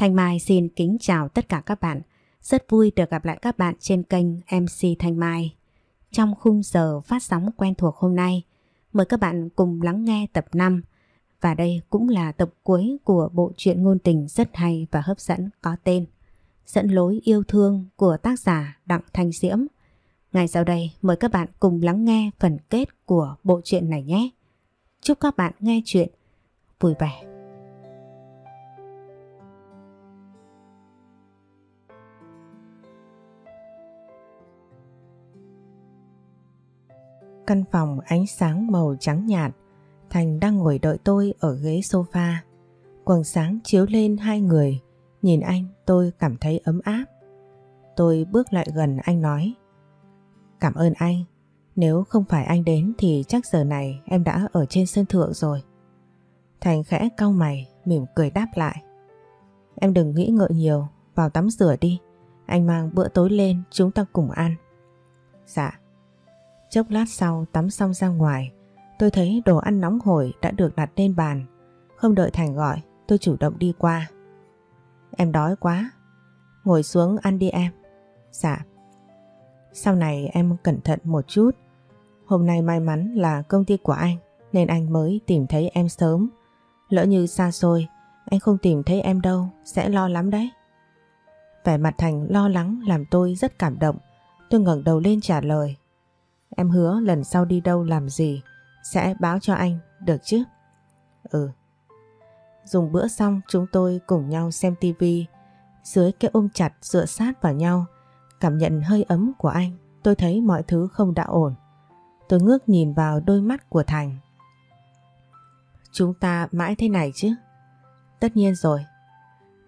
Thanh Mai xin kính chào tất cả các bạn. Rất vui được gặp lại các bạn trên kênh MC Thanh Mai. Trong khung giờ phát sóng quen thuộc hôm nay, mời các bạn cùng lắng nghe tập 5. Và đây cũng là tập cuối của bộ truyện ngôn tình rất hay và hấp dẫn có tên Dẫn lối yêu thương của tác giả Đặng Thanh Diễm. Ngay sau đây mời các bạn cùng lắng nghe phần kết của bộ truyện này nhé. Chúc các bạn nghe chuyện vui vẻ. Căn phòng ánh sáng màu trắng nhạt, Thành đang ngồi đợi tôi ở ghế sofa. Quầng sáng chiếu lên hai người, nhìn anh tôi cảm thấy ấm áp. Tôi bước lại gần anh nói Cảm ơn anh, nếu không phải anh đến thì chắc giờ này em đã ở trên sân thượng rồi. Thành khẽ cau mày, mỉm cười đáp lại. Em đừng nghĩ ngợi nhiều, vào tắm rửa đi. Anh mang bữa tối lên chúng ta cùng ăn. Dạ. Chốc lát sau tắm xong ra ngoài, tôi thấy đồ ăn nóng hổi đã được đặt lên bàn. Không đợi Thành gọi, tôi chủ động đi qua. Em đói quá. Ngồi xuống ăn đi em. Dạ. Sau này em cẩn thận một chút. Hôm nay may mắn là công ty của anh nên anh mới tìm thấy em sớm. Lỡ như xa xôi, anh không tìm thấy em đâu, sẽ lo lắm đấy. Vẻ mặt Thành lo lắng làm tôi rất cảm động. Tôi ngẩng đầu lên trả lời. Em hứa lần sau đi đâu làm gì sẽ báo cho anh, được chứ? Ừ. Dùng bữa xong chúng tôi cùng nhau xem tivi dưới cái ôm chặt dựa sát vào nhau cảm nhận hơi ấm của anh tôi thấy mọi thứ không đã ổn. Tôi ngước nhìn vào đôi mắt của Thành. Chúng ta mãi thế này chứ? Tất nhiên rồi.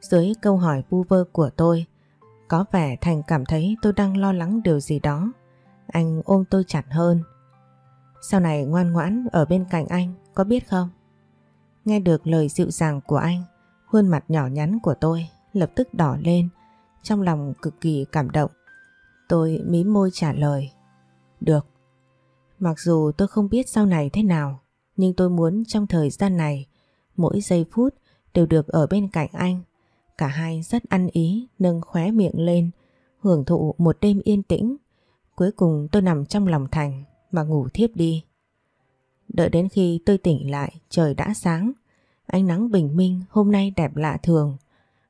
Dưới câu hỏi vu vơ của tôi, có vẻ Thành cảm thấy tôi đang lo lắng điều gì đó. Anh ôm tôi chặt hơn. Sau này ngoan ngoãn ở bên cạnh anh, có biết không? Nghe được lời dịu dàng của anh, khuôn mặt nhỏ nhắn của tôi lập tức đỏ lên, trong lòng cực kỳ cảm động. Tôi mím môi trả lời. Được. Mặc dù tôi không biết sau này thế nào, nhưng tôi muốn trong thời gian này, mỗi giây phút đều được ở bên cạnh anh. Cả hai rất ăn ý, nâng khóe miệng lên, hưởng thụ một đêm yên tĩnh. Cuối cùng tôi nằm trong lòng Thành mà ngủ thiếp đi. Đợi đến khi tôi tỉnh lại, trời đã sáng. Ánh nắng bình minh hôm nay đẹp lạ thường.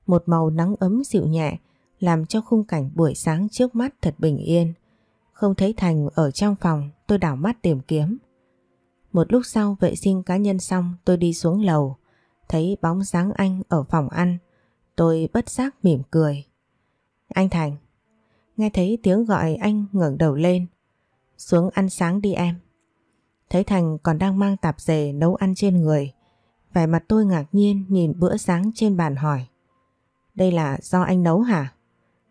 Một màu nắng ấm dịu nhẹ, làm cho khung cảnh buổi sáng trước mắt thật bình yên. Không thấy Thành ở trong phòng, tôi đảo mắt tìm kiếm. Một lúc sau vệ sinh cá nhân xong tôi đi xuống lầu, thấy bóng dáng anh ở phòng ăn. Tôi bất giác mỉm cười. Anh Thành. Nghe thấy tiếng gọi anh ngẩng đầu lên. Xuống ăn sáng đi em. Thấy Thành còn đang mang tạp dề nấu ăn trên người. Vẻ mặt tôi ngạc nhiên nhìn bữa sáng trên bàn hỏi. Đây là do anh nấu hả?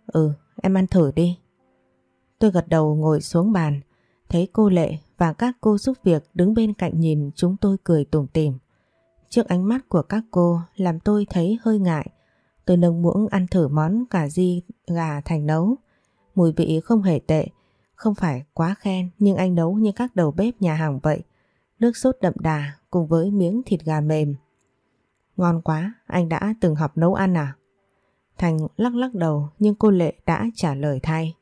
Ừ, em ăn thử đi. Tôi gật đầu ngồi xuống bàn, thấy cô Lệ và các cô giúp việc đứng bên cạnh nhìn chúng tôi cười tủm tỉm. Trước ánh mắt của các cô làm tôi thấy hơi ngại. Tôi nâng muỗng ăn thử món cà ri gà thành nấu. Mùi vị không hề tệ, không phải quá khen nhưng anh nấu như các đầu bếp nhà hàng vậy. Nước sốt đậm đà cùng với miếng thịt gà mềm. Ngon quá, anh đã từng học nấu ăn à? Thành lắc lắc đầu nhưng cô Lệ đã trả lời thay.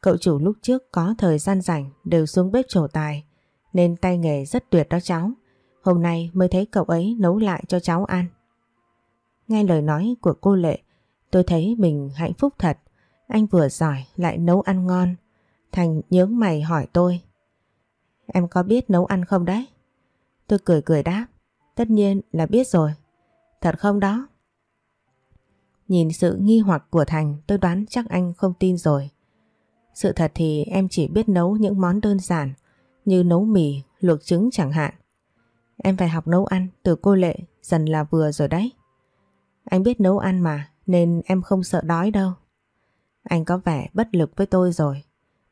Cậu chủ lúc trước có thời gian rảnh đều xuống bếp trổ tài nên tay nghề rất tuyệt đó cháu. Hôm nay mới thấy cậu ấy nấu lại cho cháu ăn. Nghe lời nói của cô Lệ tôi thấy mình hạnh phúc thật. Anh vừa giỏi lại nấu ăn ngon. Thành nhướng mày hỏi tôi. Em có biết nấu ăn không đấy? Tôi cười cười đáp. Tất nhiên là biết rồi. Thật không đó? Nhìn sự nghi hoặc của Thành tôi đoán chắc anh không tin rồi. Sự thật thì em chỉ biết nấu những món đơn giản như nấu mì, luộc trứng chẳng hạn. Em phải học nấu ăn từ cô Lệ dần là vừa rồi đấy. Anh biết nấu ăn mà nên em không sợ đói đâu. Anh có vẻ bất lực với tôi rồi.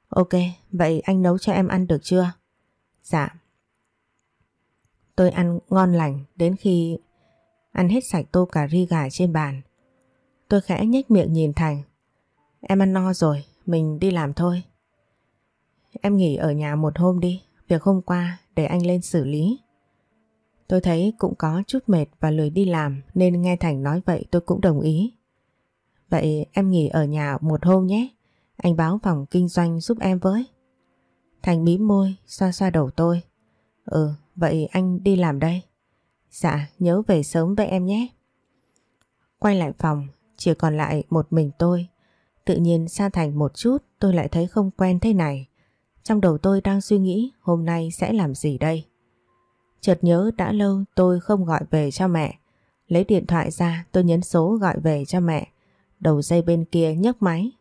Ok, vậy anh nấu cho em ăn được chưa? Dạ. Tôi ăn ngon lành đến khi ăn hết sạch tô cà ri gà trên bàn. Tôi khẽ nhếch miệng nhìn Thành. Em ăn no rồi, mình đi làm thôi. Em nghỉ ở nhà một hôm đi, việc hôm qua để anh lên xử lý. Tôi thấy cũng có chút mệt và lười đi làm nên nghe Thành nói vậy tôi cũng đồng ý. Vậy em nghỉ ở nhà một hôm nhé. Anh báo phòng kinh doanh giúp em với. Thành mím môi, xoa xoa đầu tôi. Ừ, vậy anh đi làm đây. Dạ, nhớ về sớm với em nhé. Quay lại phòng, chỉ còn lại một mình tôi. Tự nhiên xa thành một chút tôi lại thấy không quen thế này. Trong đầu tôi đang suy nghĩ hôm nay sẽ làm gì đây. Chợt nhớ đã lâu tôi không gọi về cho mẹ. Lấy điện thoại ra tôi nhấn số gọi về cho mẹ. Đầu dây bên kia nhấc máy.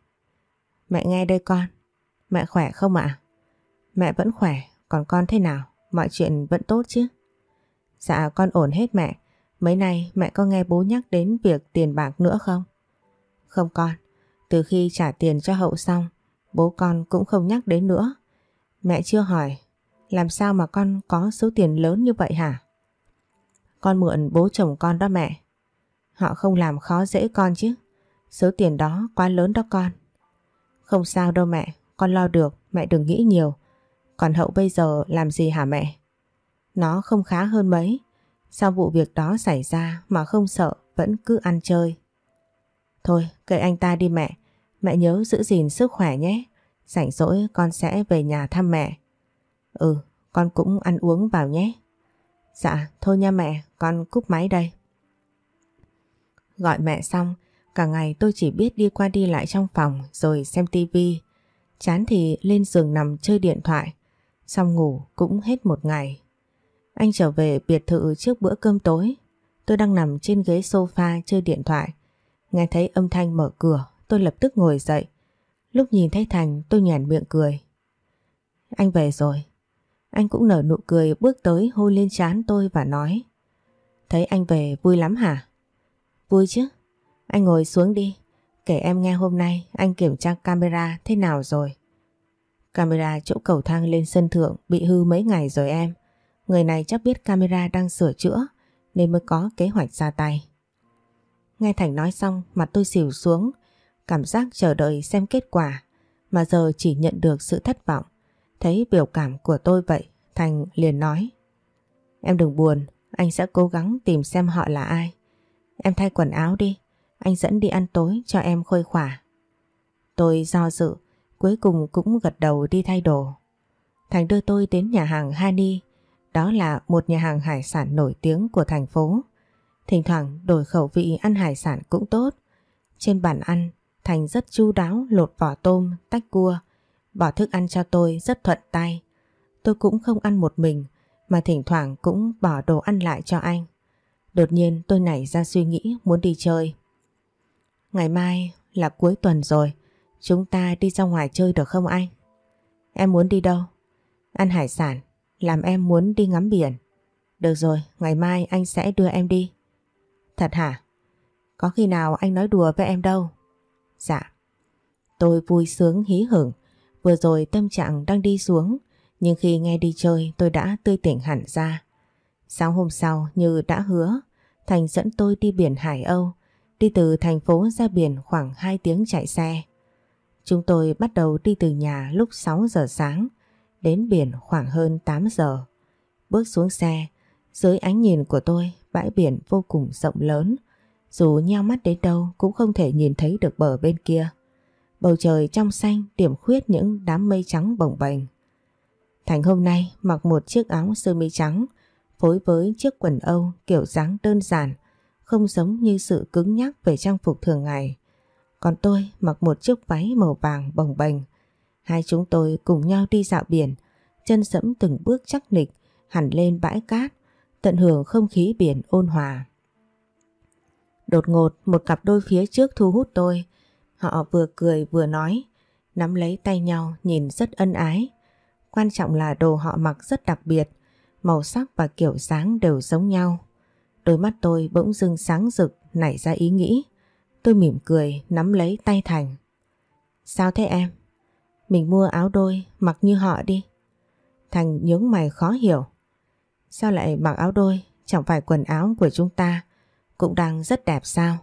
Mẹ nghe đây con. Mẹ khỏe không ạ? Mẹ vẫn khỏe, còn con thế nào? Mọi chuyện vẫn tốt chứ? Dạ con ổn hết mẹ. Mấy nay mẹ có nghe bố nhắc đến việc tiền bạc nữa không? Không con. Từ khi trả tiền cho hậu xong, bố con cũng không nhắc đến nữa. Mẹ chưa hỏi, làm sao mà con có số tiền lớn như vậy hả? Con mượn bố chồng con đó mẹ. Họ không làm khó dễ con chứ. Số tiền đó quá lớn đó con. Không sao đâu mẹ, con lo được, mẹ đừng nghĩ nhiều. Còn hậu bây giờ làm gì hả mẹ? Nó không khá hơn mấy. Sau vụ việc đó xảy ra mà không sợ vẫn cứ ăn chơi. Thôi kệ anh ta đi mẹ. Mẹ nhớ giữ gìn sức khỏe nhé. Rảnh rỗi con sẽ về nhà thăm mẹ. Ừ con cũng ăn uống vào nhé. Dạ thôi nha mẹ con cúp máy đây. Gọi mẹ xong cả ngày tôi chỉ biết đi qua đi lại trong phòng rồi xem tivi. Chán thì lên giường nằm chơi điện thoại. Xong ngủ cũng hết một ngày. Anh trở về biệt thự trước bữa cơm tối. Tôi đang nằm trên ghế sofa chơi điện thoại. Nghe thấy âm thanh mở cửa, tôi lập tức ngồi dậy. Lúc nhìn thấy Thành tôi nhàn miệng cười. Anh về rồi. Anh cũng nở nụ cười bước tới hôn lên trán tôi và nói. Thấy anh về vui lắm hả? Vui chứ. Anh ngồi xuống đi. Kể em nghe hôm nay anh kiểm tra camera thế nào rồi. Camera chỗ cầu thang lên sân thượng bị hư mấy ngày rồi em. Người này chắc biết camera đang sửa chữa nên mới có kế hoạch ra tay. Nghe Thành nói xong mặt tôi xỉu xuống, cảm giác chờ đợi xem kết quả mà giờ chỉ nhận được sự thất vọng. Thấy biểu cảm của tôi vậy, Thành liền nói Em đừng buồn, anh sẽ cố gắng tìm xem họ là ai. Em thay quần áo đi, anh dẫn đi ăn tối cho em khôi khỏa. Tôi do dự, cuối cùng cũng gật đầu đi thay đồ. Thành đưa tôi đến nhà hàng Hani, đó là một nhà hàng hải sản nổi tiếng của thành phố. Thỉnh thoảng đổi khẩu vị ăn hải sản cũng tốt. Trên bàn ăn, Thành rất chu đáo lột vỏ tôm, tách cua, bỏ thức ăn cho tôi rất thuận tay. Tôi cũng không ăn một mình, mà thỉnh thoảng cũng bỏ đồ ăn lại cho anh. Đột nhiên tôi nảy ra suy nghĩ muốn đi chơi. Ngày mai là cuối tuần rồi, chúng ta đi ra ngoài chơi được không anh? Em muốn đi đâu? Ăn hải sản, làm em muốn đi ngắm biển. Được rồi, ngày mai anh sẽ đưa em đi. Thật hả? Có khi nào anh nói đùa với em đâu? Dạ. Tôi vui sướng hí hửng, vừa rồi tâm trạng đang đi xuống, nhưng khi nghe đi chơi tôi đã tươi tỉnh hẳn ra. Sáng hôm sau như đã hứa, Thành dẫn tôi đi biển Hải Âu, đi từ thành phố ra biển khoảng 2 tiếng chạy xe. Chúng tôi bắt đầu đi từ nhà lúc 6 giờ sáng, đến biển khoảng hơn 8 giờ. Bước xuống xe, dưới ánh nhìn của tôi, bãi biển vô cùng rộng lớn, dù nheo mắt đến đâu cũng không thể nhìn thấy được bờ bên kia. Bầu trời trong xanh điểm khuyết những đám mây trắng bồng bềnh. Thành hôm nay mặc một chiếc áo sơ mi trắng phối với chiếc quần âu kiểu dáng đơn giản, không giống như sự cứng nhắc về trang phục thường ngày. Còn tôi mặc một chiếc váy màu vàng bồng bềnh. Hai chúng tôi cùng nhau đi dạo biển, chân sẫm từng bước chắc nịch hẳn lên bãi cát, tận hưởng không khí biển ôn hòa. Đột ngột một cặp đôi phía trước thu hút tôi. Họ vừa cười vừa nói, nắm lấy tay nhau nhìn rất ân ái. Quan trọng là đồ họ mặc rất đặc biệt, màu sắc và kiểu dáng đều giống nhau. Đôi mắt tôi bỗng dưng sáng rực nảy ra ý nghĩ. Tôi mỉm cười nắm lấy tay Thành. Sao thế em? Mình mua áo đôi mặc như họ đi. Thành nhướng mày khó hiểu. Sao lại mặc áo đôi? Chẳng phải quần áo của chúng ta cũng đang rất đẹp sao?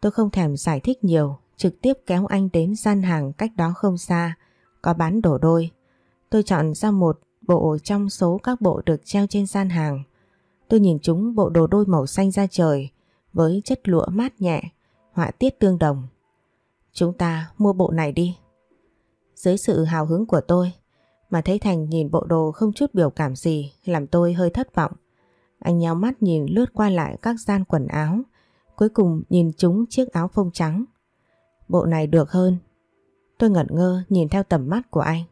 Tôi không thèm giải thích nhiều, trực tiếp kéo anh đến gian hàng cách đó không xa, có bán đồ đôi. Tôi chọn ra một bộ trong số các bộ được treo trên gian hàng. Tôi nhìn chúng bộ đồ đôi màu xanh da trời với chất lụa mát nhẹ, họa tiết tương đồng. Chúng ta mua bộ này đi. Dưới sự hào hứng của tôi mà thấy Thành nhìn bộ đồ không chút biểu cảm gì làm tôi hơi thất vọng. Anh nhào mắt nhìn lướt qua lại các gian quần áo cuối cùng nhìn chúng chiếc áo phông trắng. Bộ này được hơn. Tôi ngẩn ngơ nhìn theo tầm mắt của anh.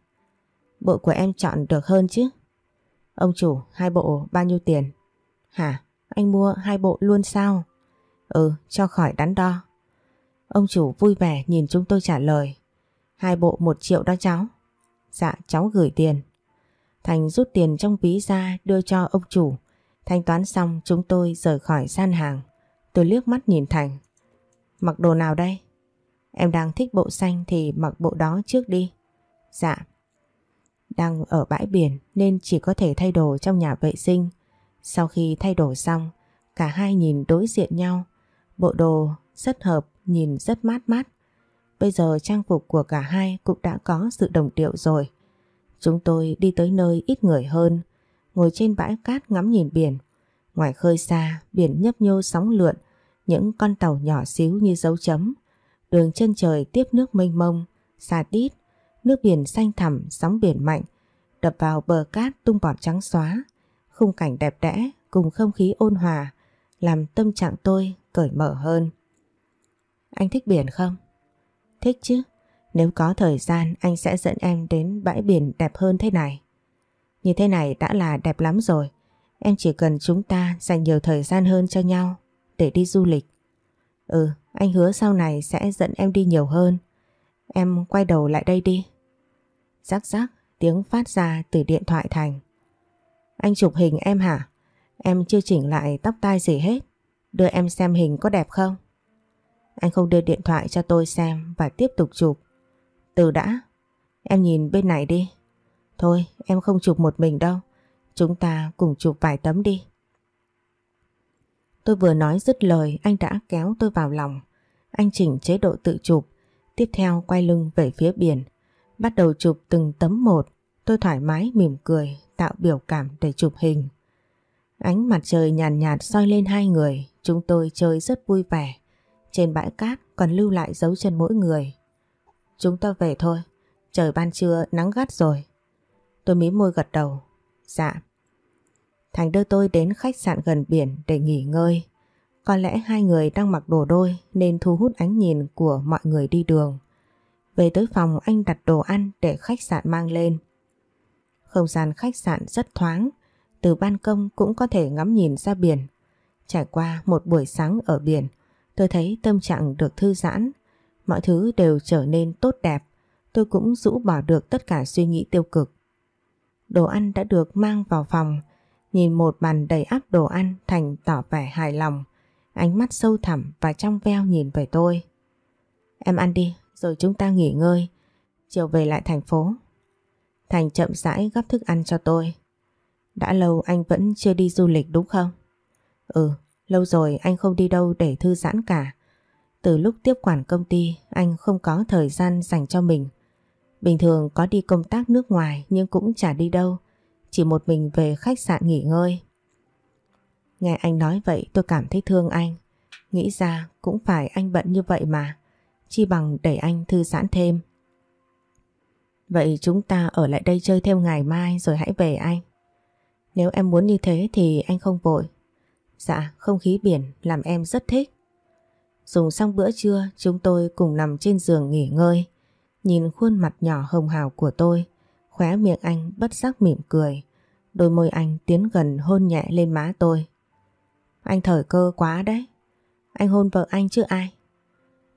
Bộ của em chọn được hơn chứ? Ông chủ, hai bộ bao nhiêu tiền? Hả? Anh mua hai bộ luôn sao? Ừ, cho khỏi đắn đo. Ông chủ vui vẻ nhìn chúng tôi trả lời. Hai bộ một triệu đó cháu. Dạ, cháu gửi tiền. Thành rút tiền trong ví ra đưa cho ông chủ. Thanh toán xong chúng tôi rời khỏi gian hàng. Tôi liếc mắt nhìn Thành. Mặc đồ nào đây? Em đang thích bộ xanh thì mặc bộ đó trước đi. Dạ. Đang ở bãi biển nên chỉ có thể thay đồ trong nhà vệ sinh. Sau khi thay đổi xong, cả hai nhìn đối diện nhau. Bộ đồ rất hợp, nhìn rất mát mát. Bây giờ trang phục của cả hai cũng đã có sự đồng điệu rồi. Chúng tôi đi tới nơi ít người hơn, ngồi trên bãi cát ngắm nhìn biển. Ngoài khơi xa, biển nhấp nhô sóng lượn, những con tàu nhỏ xíu như dấu chấm. Đường chân trời tiếp nước mênh mông, xa đít, nước biển xanh thẳm, sóng biển mạnh, đập vào bờ cát tung bọt trắng xóa. Khung cảnh đẹp đẽ cùng không khí ôn hòa, làm tâm trạng tôi cởi mở hơn. Anh thích biển không? Thích chứ. Nếu có thời gian anh sẽ dẫn em đến bãi biển đẹp hơn thế này. Như thế này đã là đẹp lắm rồi. Em chỉ cần chúng ta dành nhiều thời gian hơn cho nhau để đi du lịch. Ừ, anh hứa sau này sẽ dẫn em đi nhiều hơn. Em quay đầu lại đây đi. Rắc rắc, tiếng phát ra từ điện thoại Thành. Anh chụp hình em hả? Em chưa chỉnh lại tóc tai gì hết. Đưa em xem hình có đẹp không? Anh không đưa điện thoại cho tôi xem và tiếp tục chụp. Từ đã, em nhìn bên này đi. Thôi, em không chụp một mình đâu. Chúng ta cùng chụp vài tấm đi. Tôi vừa nói dứt lời anh đã kéo tôi vào lòng. Anh chỉnh chế độ tự chụp, tiếp theo quay lưng về phía biển. Bắt đầu chụp từng tấm một, tôi thoải mái mỉm cười, tạo biểu cảm để chụp hình. Ánh mặt trời nhàn nhạt, nhạt soi lên hai người, chúng tôi chơi rất vui vẻ. Trên bãi cát còn lưu lại dấu chân mỗi người. Chúng ta về thôi, trời ban trưa nắng gắt rồi. Tôi mím môi gật đầu. Dạ. Thành đưa tôi đến khách sạn gần biển để nghỉ ngơi. Có lẽ hai người đang mặc đồ đôi nên thu hút ánh nhìn của mọi người đi đường. Về tới phòng anh đặt đồ ăn để khách sạn mang lên. Không gian khách sạn rất thoáng, từ ban công cũng có thể ngắm nhìn ra biển. Trải qua một buổi sáng ở biển, tôi thấy tâm trạng được thư giãn, mọi thứ đều trở nên tốt đẹp, tôi cũng rũ bỏ được tất cả suy nghĩ tiêu cực. Đồ ăn đã được mang vào phòng, nhìn một bàn đầy ắp đồ ăn Thành tỏ vẻ hài lòng, ánh mắt sâu thẳm và trong veo nhìn về tôi. Em ăn đi, rồi chúng ta nghỉ ngơi, chiều về lại thành phố. Thành chậm rãi gấp thức ăn cho tôi. Đã lâu anh vẫn chưa đi du lịch đúng không? Ừ, lâu rồi anh không đi đâu để thư giãn cả. Từ lúc tiếp quản công ty, anh không có thời gian dành cho mình. Bình thường có đi công tác nước ngoài nhưng cũng chả đi đâu, chỉ một mình về khách sạn nghỉ ngơi. Nghe anh nói vậy tôi cảm thấy thương anh. Nghĩ ra cũng phải anh bận như vậy mà. Chi bằng để anh thư giãn thêm. Vậy chúng ta ở lại đây chơi thêm ngày mai rồi hãy về anh. Nếu em muốn như thế thì anh không vội. Dạ, không khí biển làm em rất thích. Dùng xong bữa trưa chúng tôi cùng nằm trên giường nghỉ ngơi. Nhìn khuôn mặt nhỏ hồng hào của tôi, khóe miệng anh bất giác mỉm cười. Đôi môi anh tiến gần hôn nhẹ lên má tôi. Anh thời cơ quá đấy. Anh hôn vợ anh chứ ai.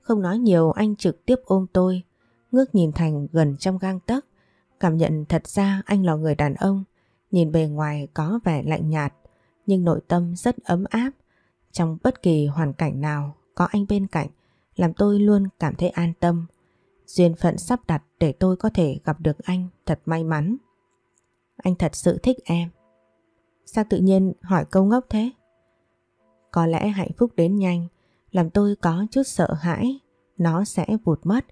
Không nói nhiều anh trực tiếp ôm tôi, ngước nhìn Thành gần trong gang tấc, cảm nhận thật ra anh là người đàn ông, nhìn bề ngoài có vẻ lạnh nhạt, nhưng nội tâm rất ấm áp. Trong bất kỳ hoàn cảnh nào có anh bên cạnh, làm tôi luôn cảm thấy an tâm. Duyên phận sắp đặt để tôi có thể gặp được anh thật may mắn. Anh thật sự thích em. Sao tự nhiên hỏi câu ngốc thế? Có lẽ hạnh phúc đến nhanh, làm tôi có chút sợ hãi, nó sẽ vụt mất,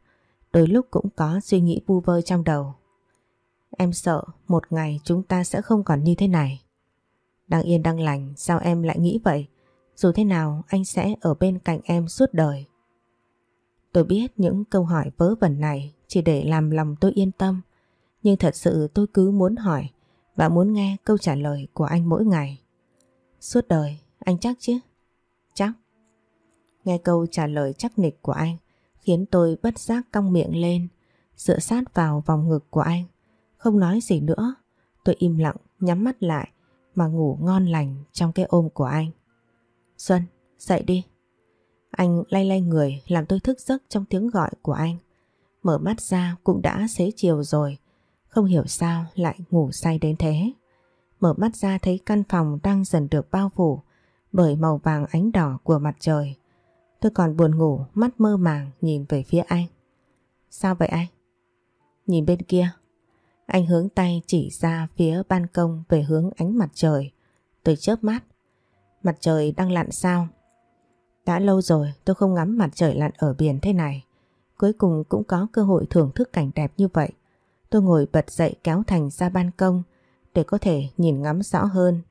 đôi lúc cũng có suy nghĩ vu vơ trong đầu. Em sợ một ngày chúng ta sẽ không còn như thế này. Đang yên đang lành sao em lại nghĩ vậy? Dù thế nào anh sẽ ở bên cạnh em suốt đời. Tôi biết những câu hỏi vớ vẩn này chỉ để làm lòng tôi yên tâm. Nhưng thật sự tôi cứ muốn hỏi và muốn nghe câu trả lời của anh mỗi ngày. Suốt đời, anh chắc chứ? Chắc. Nghe câu trả lời chắc nịch của anh khiến tôi bất giác cong miệng lên, dựa sát vào vòng ngực của anh. Không nói gì nữa, tôi im lặng nhắm mắt lại mà ngủ ngon lành trong cái ôm của anh. Xuân, dậy đi. Anh lay lay người làm tôi thức giấc trong tiếng gọi của anh. Mở mắt ra cũng đã xế chiều rồi, không hiểu sao lại ngủ say đến thế. Mở mắt ra thấy căn phòng đang dần được bao phủ bởi màu vàng ánh đỏ của mặt trời. Tôi còn buồn ngủ, mắt mơ màng nhìn về phía anh. Sao vậy anh? Nhìn bên kia. Anh hướng tay chỉ ra phía ban công về hướng ánh mặt trời. Tôi chớp mắt. Mặt trời đang lặn sao? Đã lâu rồi tôi không ngắm mặt trời lặn ở biển thế này. Cuối cùng cũng có cơ hội thưởng thức cảnh đẹp như vậy. Tôi ngồi bật dậy kéo Thành ra ban công để có thể nhìn ngắm rõ hơn.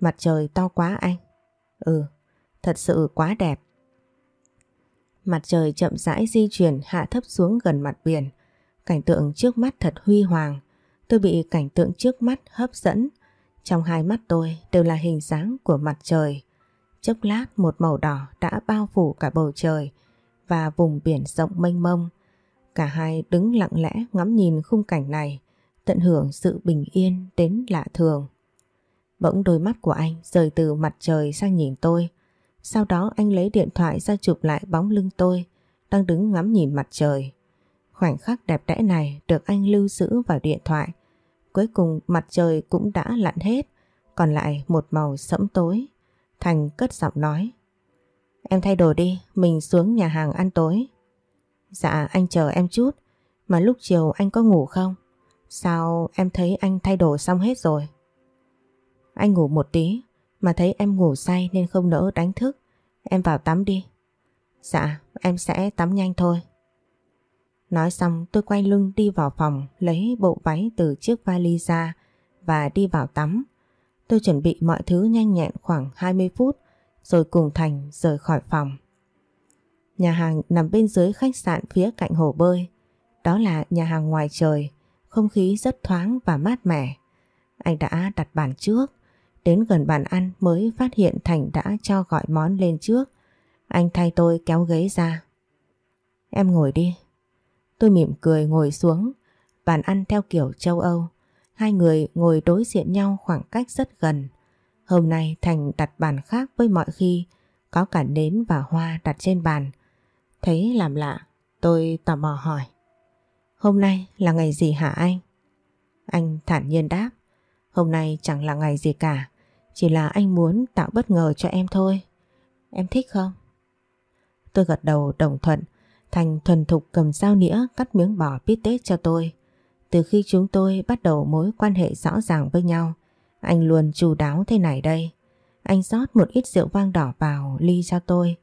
Mặt trời to quá anh. Ừ, thật sự quá đẹp. Mặt trời chậm rãi di chuyển hạ thấp xuống gần mặt biển. Cảnh tượng trước mắt thật huy hoàng. Tôi bị cảnh tượng trước mắt hấp dẫn. Trong hai mắt tôi đều là hình dáng của mặt trời. Chốc lát một màu đỏ đã bao phủ cả bầu trời và vùng biển rộng mênh mông. Cả hai đứng lặng lẽ ngắm nhìn khung cảnh này, tận hưởng sự bình yên đến lạ thường. Bỗng đôi mắt của anh rời từ mặt trời sang nhìn tôi. Sau đó anh lấy điện thoại ra chụp lại bóng lưng tôi, đang đứng ngắm nhìn mặt trời. Khoảnh khắc đẹp đẽ này được anh lưu giữ vào điện thoại. Cuối cùng mặt trời cũng đã lặn hết, còn lại một màu sẫm tối. Thành cất giọng nói. Em thay đồ đi, mình xuống nhà hàng ăn tối. Dạ anh chờ em chút, mà lúc chiều anh có ngủ không? Sao em thấy anh thay đồ xong hết rồi? Anh ngủ một tí, mà thấy em ngủ say nên không nỡ đánh thức. Em vào tắm đi. Dạ, em sẽ tắm nhanh thôi. Nói xong tôi quay lưng đi vào phòng lấy bộ váy từ chiếc vali ra và đi vào tắm. Tôi chuẩn bị mọi thứ nhanh nhẹn khoảng 20 phút rồi cùng Thành rời khỏi phòng. Nhà hàng nằm bên dưới khách sạn phía cạnh hồ bơi. Đó là nhà hàng ngoài trời, không khí rất thoáng và mát mẻ. Anh đã đặt bàn trước, đến gần bàn ăn mới phát hiện Thành đã cho gọi món lên trước. Anh thay tôi kéo ghế ra. Em ngồi đi. Tôi mỉm cười ngồi xuống, bàn ăn theo kiểu châu Âu. Hai người ngồi đối diện nhau khoảng cách rất gần. Hôm nay Thành đặt bàn khác với mọi khi, có cả nến và hoa đặt trên bàn. Thấy làm lạ, tôi tò mò hỏi. Hôm nay là ngày gì hả anh? Anh thản nhiên đáp. Hôm nay chẳng là ngày gì cả, chỉ là anh muốn tạo bất ngờ cho em thôi. Em thích không? Tôi gật đầu đồng thuận, Thành thuần thục cầm dao nĩa cắt miếng bò bít tết cho tôi. Từ khi chúng tôi bắt đầu mối quan hệ rõ ràng với nhau, anh luôn chu đáo thế này đây. Anh rót một ít rượu vang đỏ vào ly cho tôi,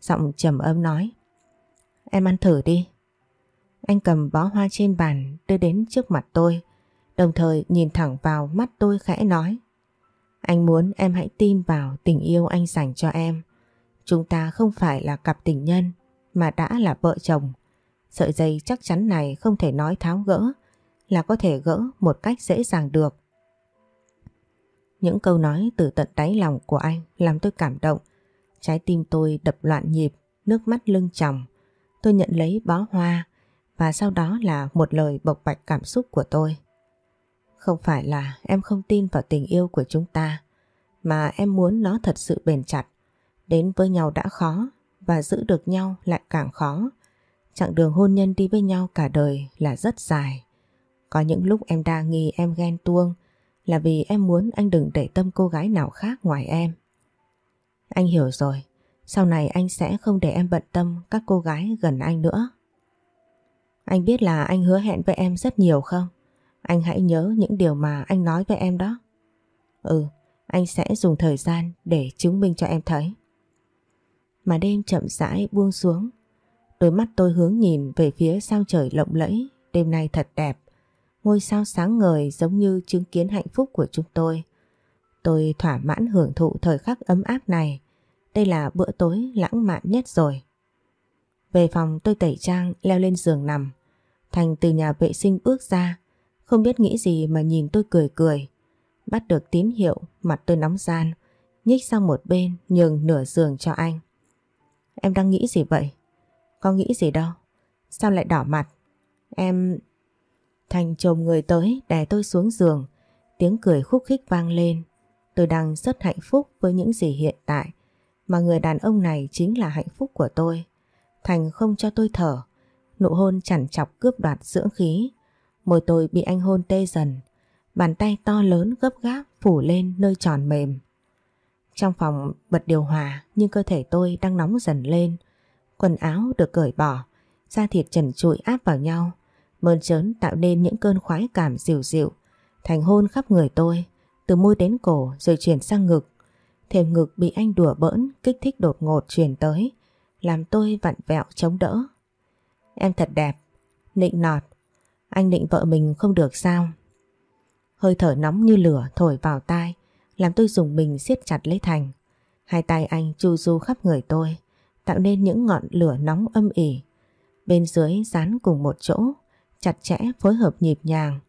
giọng trầm ấm nói. Em ăn thử đi. Anh cầm bó hoa trên bàn đưa đến trước mặt tôi, đồng thời nhìn thẳng vào mắt tôi khẽ nói. Anh muốn em hãy tin vào tình yêu anh dành cho em. Chúng ta không phải là cặp tình nhân mà đã là vợ chồng. Sợi dây chắc chắn này không thể nói tháo gỡ là có thể gỡ một cách dễ dàng được. Những câu nói từ tận đáy lòng của anh làm tôi cảm động. Trái tim tôi đập loạn nhịp, nước mắt lưng tròng. Tôi nhận lấy bó hoa và sau đó là một lời bộc bạch cảm xúc của tôi. Không phải là em không tin vào tình yêu của chúng ta, mà em muốn nó thật sự bền chặt. Đến với nhau đã khó và giữ được nhau lại càng khó. Chặng đường hôn nhân đi với nhau cả đời là rất dài. Có những lúc em đa nghi em ghen tuông là vì em muốn anh đừng để tâm cô gái nào khác ngoài em. Anh hiểu rồi, sau này anh sẽ không để em bận tâm các cô gái gần anh nữa. Anh biết là anh hứa hẹn với em rất nhiều không? Anh hãy nhớ những điều mà anh nói với em đó. Ừ, anh sẽ dùng thời gian để chứng minh cho em thấy. Mà đêm chậm rãi buông xuống, đôi mắt tôi hướng nhìn về phía sao trời lộng lẫy, đêm nay thật đẹp ngôi sao sáng ngời giống như chứng kiến hạnh phúc của chúng tôi. Tôi thỏa mãn hưởng thụ thời khắc ấm áp này. Đây là bữa tối lãng mạn nhất rồi. Về phòng tôi tẩy trang leo lên giường nằm. Thành từ nhà vệ sinh bước ra. Không biết nghĩ gì mà nhìn tôi cười cười. Bắt được tín hiệu, mặt tôi nóng gian. Nhích sang một bên, nhường nửa giường cho anh. Em đang nghĩ gì vậy? Có nghĩ gì đâu. Sao lại đỏ mặt? Em... Thành chồng người tới, đè tôi xuống giường. Tiếng cười khúc khích vang lên. Tôi đang rất hạnh phúc với những gì hiện tại. Mà người đàn ông này chính là hạnh phúc của tôi. Thành không cho tôi thở. Nụ hôn chằn chọc cướp đoạt dưỡng khí. Môi tôi bị anh hôn tê dần. Bàn tay to lớn gấp gáp phủ lên nơi tròn mềm. Trong phòng bật điều hòa nhưng cơ thể tôi đang nóng dần lên. Quần áo được cởi bỏ, da thịt trần trụi áp vào nhau. Mơn trớn tạo nên những cơn khoái cảm dịu dịu. Thành hôn khắp người tôi, từ môi đến cổ rồi chuyển sang ngực. thềm ngực bị anh đùa bỡn, kích thích đột ngột truyền tới, làm tôi vặn vẹo chống đỡ. Em thật đẹp, nịnh nọt. Anh định vợ mình không được sao? Hơi thở nóng như lửa thổi vào tai, làm tôi dùng mình siết chặt lấy Thành. Hai tay anh chu du khắp người tôi, tạo nên những ngọn lửa nóng âm ỉ. Bên dưới dán cùng một chỗ, chặt chẽ phối hợp nhịp nhàng.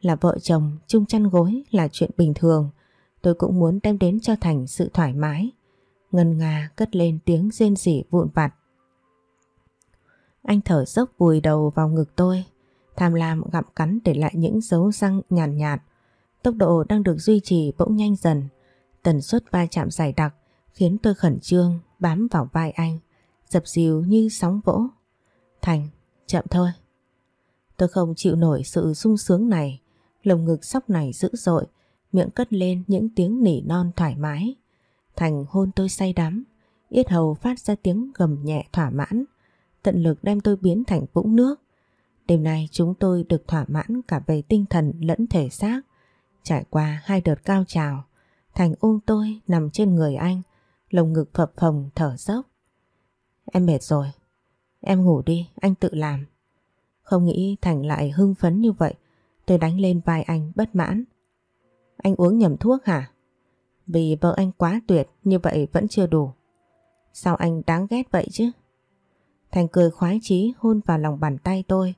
Là vợ chồng chung chăn gối là chuyện bình thường, tôi cũng muốn đem đến cho Thành sự thoải mái. Ngân nga cất lên tiếng rên rỉ vụn vặt. Anh thở dốc vùi đầu vào ngực tôi, tham lam gặm cắn để lại những dấu răng nhàn nhạt, nhạt. Tốc độ đang được duy trì bỗng nhanh dần, tần suất va chạm dài đặc khiến tôi khẩn trương bám vào vai anh, dập dìu như sóng vỗ. Thành, chậm thôi. Tôi không chịu nổi sự sung sướng này, lồng ngực sóc này dữ dội, miệng cất lên những tiếng nỉ non thoải mái. Thành hôn tôi say đắm, yết hầu phát ra tiếng gầm nhẹ thỏa mãn, tận lực đem tôi biến thành vũng nước. Đêm nay chúng tôi được thỏa mãn cả về tinh thần lẫn thể xác. Trải qua hai đợt cao trào, Thành ôm tôi nằm trên người anh, lồng ngực phập phồng thở dốc. Em mệt rồi, em ngủ đi, anh tự làm. Không nghĩ Thành lại hưng phấn như vậy, tôi đánh lên vai anh bất mãn. Anh uống nhầm thuốc hả? Vì vợ anh quá tuyệt như vậy vẫn chưa đủ. Sao anh đáng ghét vậy chứ? Thành cười khoái chí hôn vào lòng bàn tay tôi.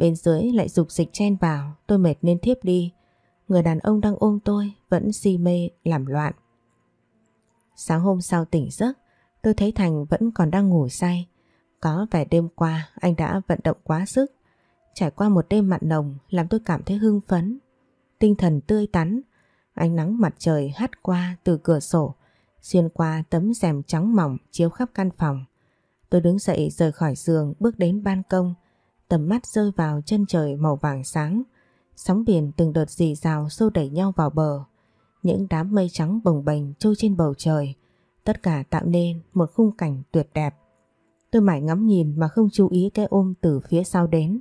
Bên dưới lại dục dịch chen vào, tôi mệt nên thiếp đi. Người đàn ông đang ôm tôi vẫn si mê làm loạn. Sáng hôm sau tỉnh giấc, tôi thấy Thành vẫn còn đang ngủ say. Có vẻ đêm qua anh đã vận động quá sức. Trải qua một đêm mặn nồng làm tôi cảm thấy hưng phấn. Tinh thần tươi tắn, ánh nắng mặt trời hắt qua từ cửa sổ, xuyên qua tấm rèm trắng mỏng chiếu khắp căn phòng. Tôi đứng dậy rời khỏi giường bước đến ban công, tầm mắt rơi vào chân trời màu vàng sáng. Sóng biển từng đợt dì rào xô đẩy nhau vào bờ. Những đám mây trắng bồng bềnh trôi trên bầu trời, tất cả tạo nên một khung cảnh tuyệt đẹp. Tôi mãi ngắm nhìn mà không chú ý cái ôm từ phía sau đến.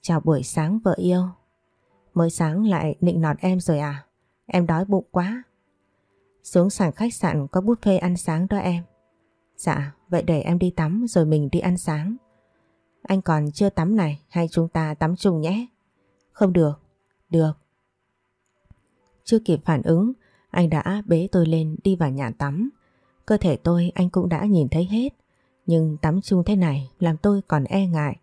Chào buổi sáng vợ yêu. Mới sáng lại nịnh nọt em rồi à? Em đói bụng quá. Xuống sảnh khách sạn có buffet ăn sáng đó em. Dạ, vậy để em đi tắm rồi mình đi ăn sáng. Anh còn chưa tắm này, hay chúng ta tắm chung nhé? Không được. Được. Chưa kịp phản ứng, anh đã bế tôi lên đi vào nhà tắm. Cơ thể tôi anh cũng đã nhìn thấy hết. Nhưng tắm chung thế này làm tôi còn e ngại.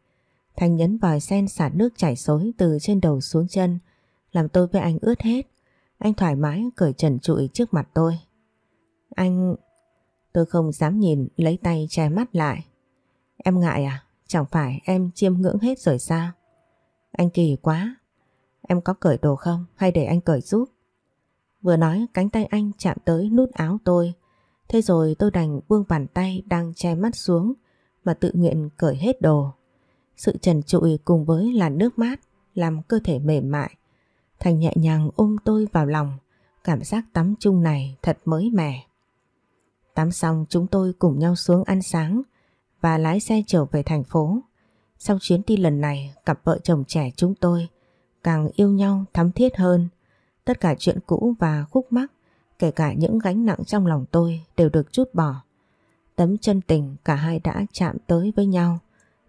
Thành nhấn vòi sen xả nước chảy xối từ trên đầu xuống chân, làm tôi với anh ướt hết. Anh thoải mái cởi trần trụi trước mặt tôi. Anh... Tôi không dám nhìn lấy tay che mắt lại. Em ngại à? Chẳng phải em chiêm ngưỡng hết rồi sao? Anh kỳ quá. Em có cởi đồ không hay để anh cởi giúp? Vừa nói, cánh tay anh chạm tới nút áo tôi. Thế rồi tôi đành buông bàn tay đang che mắt xuống mà tự nguyện cởi hết đồ. Sự trần trụi cùng với làn nước mát làm cơ thể mềm mại. Thành nhẹ nhàng ôm tôi vào lòng. Cảm giác tắm chung này thật mới mẻ. Tắm xong chúng tôi cùng nhau xuống ăn sáng và lái xe trở về thành phố. Sau chuyến đi lần này, cặp vợ chồng trẻ chúng tôi càng yêu nhau thắm thiết hơn. Tất cả chuyện cũ và khúc mắc, kể cả những gánh nặng trong lòng tôi đều được chút bỏ. Tấm chân tình cả hai đã chạm tới với nhau.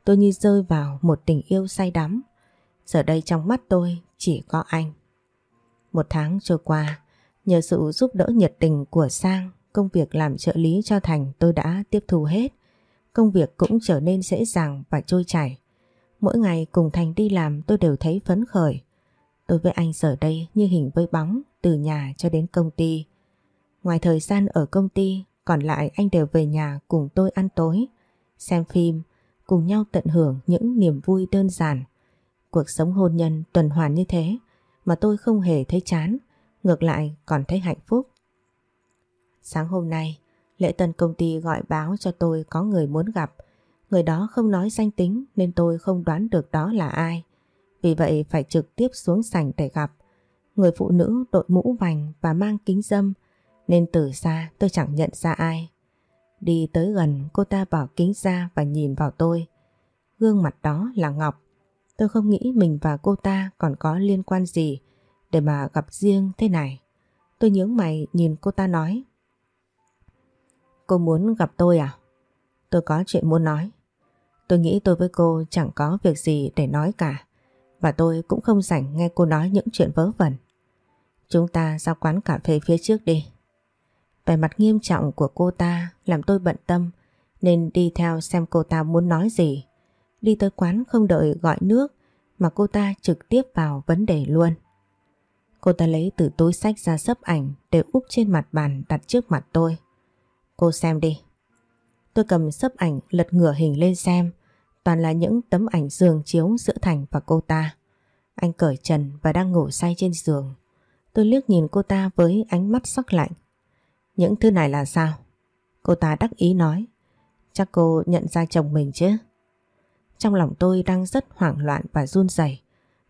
Tôi như rơi vào một tình yêu say đắm. Giờ đây trong mắt tôi chỉ có anh. Một tháng trôi qua, Nhờ sự giúp đỡ nhiệt tình của Sang, công việc làm trợ lý cho Thành tôi đã tiếp thu hết. Công việc cũng trở nên dễ dàng và trôi chảy. Mỗi ngày cùng Thành đi làm tôi đều thấy phấn khởi. Tôi với anh giờ đây như hình với bóng từ nhà cho đến công ty. Ngoài thời gian ở công ty, còn lại anh đều về nhà cùng tôi ăn tối, xem phim, cùng nhau tận hưởng những niềm vui đơn giản. Cuộc sống hôn nhân tuần hoàn như thế mà tôi không hề thấy chán, ngược lại còn thấy hạnh phúc. Sáng hôm nay, lễ tân công ty gọi báo cho tôi có người muốn gặp. Người đó không nói danh tính nên tôi không đoán được đó là ai. Vì vậy phải trực tiếp xuống sảnh để gặp. Người phụ nữ đội mũ vành và mang kính dâm, nên từ xa tôi chẳng nhận ra ai. Đi tới gần, cô ta bỏ kính ra và nhìn vào tôi. Gương mặt đó là Ngọc. Tôi không nghĩ mình và cô ta còn có liên quan gì để mà gặp riêng thế này. Tôi nhướng mày nhìn cô ta nói. Cô muốn gặp tôi à? Tôi có chuyện muốn nói. Tôi nghĩ tôi với cô chẳng có việc gì để nói cả. Và tôi cũng không rảnh nghe cô nói những chuyện vớ vẩn. Chúng ta ra quán cà phê phía trước đi. Vẻ mặt nghiêm trọng của cô ta làm tôi bận tâm, nên đi theo xem cô ta muốn nói gì. Đi tới quán không đợi gọi nước, mà cô ta trực tiếp vào vấn đề luôn. Cô ta lấy từ túi sách ra sấp ảnh để úp trên mặt bàn đặt trước mặt tôi. Cô xem đi. Tôi cầm sấp ảnh lật ngửa hình lên xem. Toàn là những tấm ảnh giường chiếu giữa Thành và cô ta. Anh cởi trần và đang ngủ say trên giường. Tôi liếc nhìn cô ta với ánh mắt sắc lạnh. Những thứ này là sao? Cô ta đắc ý nói. Chắc cô nhận ra chồng mình chứ? Trong lòng tôi đang rất hoảng loạn và run rẩy.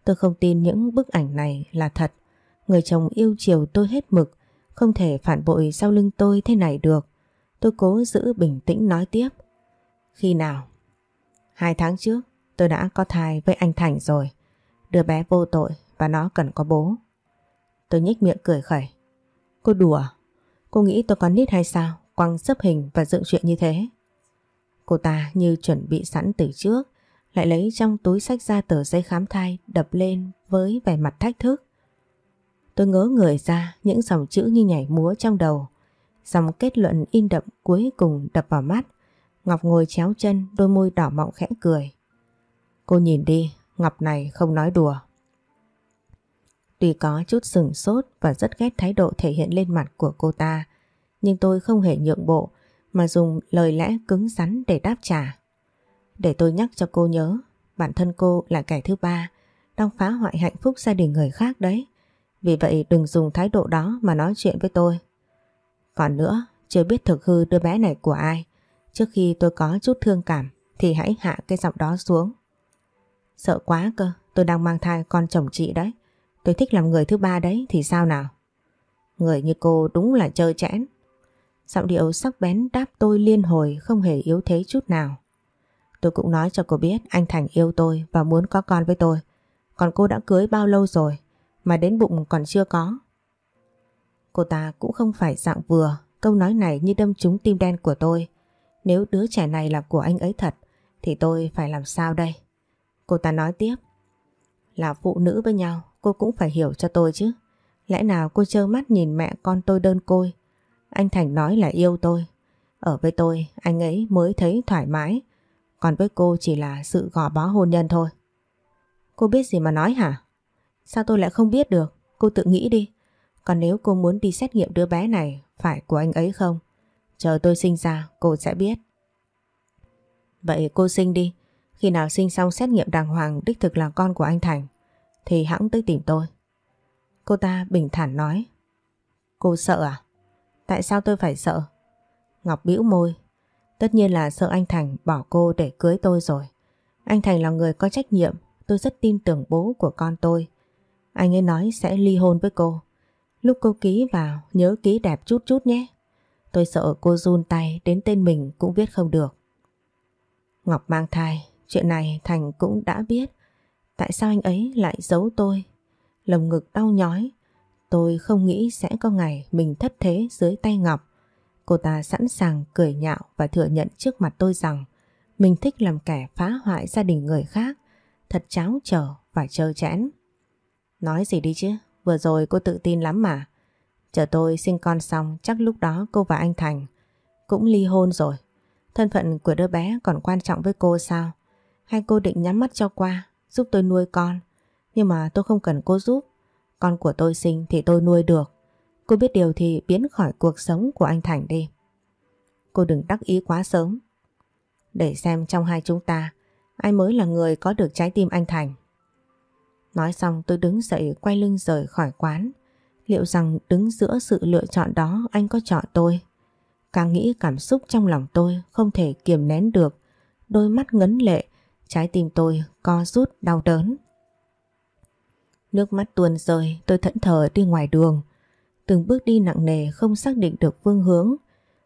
Tôi không tin những bức ảnh này là thật. Người chồng yêu chiều tôi hết mực, không thể phản bội sau lưng tôi thế này được. Tôi cố giữ bình tĩnh nói tiếp. Khi nào? Hai tháng trước, tôi đã có thai với anh Thành rồi. Đứa bé vô tội và nó cần có bố. Tôi nhếch miệng cười khẩy. Cô đùa. Cô nghĩ tôi có nít hay sao? Quăng sấp hình và dựng chuyện như thế. Cô ta như chuẩn bị sẵn từ trước, lại lấy trong túi sách ra tờ giấy khám thai đập lên với vẻ mặt thách thức. Tôi ngớ người ra những dòng chữ như nhảy múa trong đầu. Dòng kết luận in đậm cuối cùng đập vào mắt. Ngọc ngồi chéo chân đôi môi đỏ mọng khẽ cười. Cô nhìn đi, Ngọc này không nói đùa. Tuy có chút sừng sốt và rất ghét thái độ thể hiện lên mặt của cô ta, nhưng tôi không hề nhượng bộ mà dùng lời lẽ cứng rắn để đáp trả. Để tôi nhắc cho cô nhớ, bản thân cô là kẻ thứ ba, đang phá hoại hạnh phúc gia đình người khác đấy. Vì vậy đừng dùng thái độ đó mà nói chuyện với tôi. Còn nữa, chưa biết thực hư đứa bé này của ai. Trước khi tôi có chút thương cảm thì hãy hạ cái giọng đó xuống. Sợ quá cơ, tôi đang mang thai con chồng chị đấy. Tôi thích làm người thứ ba đấy thì sao nào? Người như cô đúng là chơi chẽn. Giọng điệu sắc bén đáp tôi liên hồi không hề yếu thế chút nào. Tôi cũng nói cho cô biết anh Thành yêu tôi và muốn có con với tôi. Còn cô đã cưới bao lâu rồi mà đến bụng còn chưa có. Cô ta cũng không phải dạng vừa, câu nói này như đâm trúng tim đen của tôi. Nếu đứa trẻ này là của anh ấy thật, thì tôi phải làm sao đây? Cô ta nói tiếp. Là phụ nữ với nhau, cô cũng phải hiểu cho tôi chứ. Lẽ nào cô trơ mắt nhìn mẹ con tôi đơn côi? Anh Thành nói là yêu tôi. Ở với tôi, anh ấy mới thấy thoải mái. Còn với cô chỉ là sự gò bó hôn nhân thôi. Cô biết gì mà nói hả? Sao tôi lại không biết được? Cô tự nghĩ đi. Còn nếu cô muốn đi xét nghiệm đứa bé này, phải của anh ấy không? Chờ tôi sinh ra, cô sẽ biết. Vậy cô sinh đi. Khi nào sinh xong xét nghiệm đàng hoàng, đích thực là con của anh Thành, thì hãng tới tìm tôi. Cô ta bình thản nói. Cô sợ à? Tại sao tôi phải sợ? Ngọc bĩu môi. Tất nhiên là sợ anh Thành bỏ cô để cưới tôi rồi. Anh Thành là người có trách nhiệm. Tôi rất tin tưởng bố của con tôi. Anh ấy nói sẽ ly hôn với cô. Lúc cô ký vào nhớ ký đẹp chút chút nhé. Tôi sợ cô run tay đến tên mình cũng viết không được. Ngọc mang thai, chuyện này Thành cũng đã biết. Tại sao anh ấy lại giấu tôi? Lồng ngực đau nhói. Tôi không nghĩ sẽ có ngày mình thất thế dưới tay Ngọc. Cô ta sẵn sàng cười nhạo và thừa nhận trước mặt tôi rằng mình thích làm kẻ phá hoại gia đình người khác. Thật cháo trở và trơ chẽn. Nói gì đi chứ, vừa rồi cô tự tin lắm mà. Chờ tôi sinh con xong chắc lúc đó cô và anh Thành cũng ly hôn rồi. Thân phận của đứa bé còn quan trọng với cô sao? Hay cô định nhắm mắt cho qua, giúp tôi nuôi con? Nhưng mà tôi không cần cô giúp. Con của tôi sinh thì tôi nuôi được. Cô biết điều thì biến khỏi cuộc sống của anh Thành đi. Cô đừng đắc ý quá sớm. Để xem trong hai chúng ta, ai mới là người có được trái tim anh Thành. Nói xong tôi đứng dậy quay lưng rời khỏi quán. Liệu rằng đứng giữa sự lựa chọn đó anh có chọn tôi? Càng nghĩ cảm xúc trong lòng tôi không thể kiềm nén được. Đôi mắt ngấn lệ, trái tim tôi co rút đau đớn. Nước mắt tuôn rơi, tôi thẫn thờ đi ngoài đường. Từng bước đi nặng nề không xác định được phương hướng.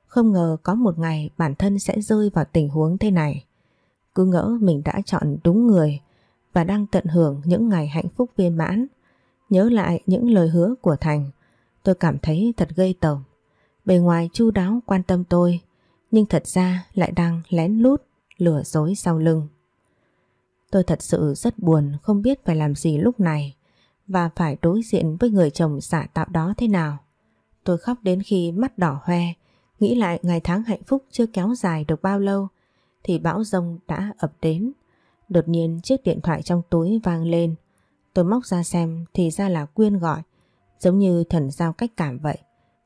Không ngờ có một ngày bản thân sẽ rơi vào tình huống thế này. Cứ ngỡ mình đã chọn đúng người và đang tận hưởng những ngày hạnh phúc viên mãn. Nhớ lại những lời hứa của Thành, tôi cảm thấy thật gây tởm. Bề ngoài chu đáo quan tâm tôi, nhưng thật ra lại đang lén lút, lừa dối sau lưng. Tôi thật sự rất buồn không biết phải làm gì lúc này và phải đối diện với người chồng giả tạo đó thế nào. Tôi khóc đến khi mắt đỏ hoe, nghĩ lại ngày tháng hạnh phúc chưa kéo dài được bao lâu thì bão rông đã ập đến. Đột nhiên chiếc điện thoại trong túi vang lên. Tôi móc ra xem thì ra là Quyên gọi, giống như thần giao cách cảm vậy.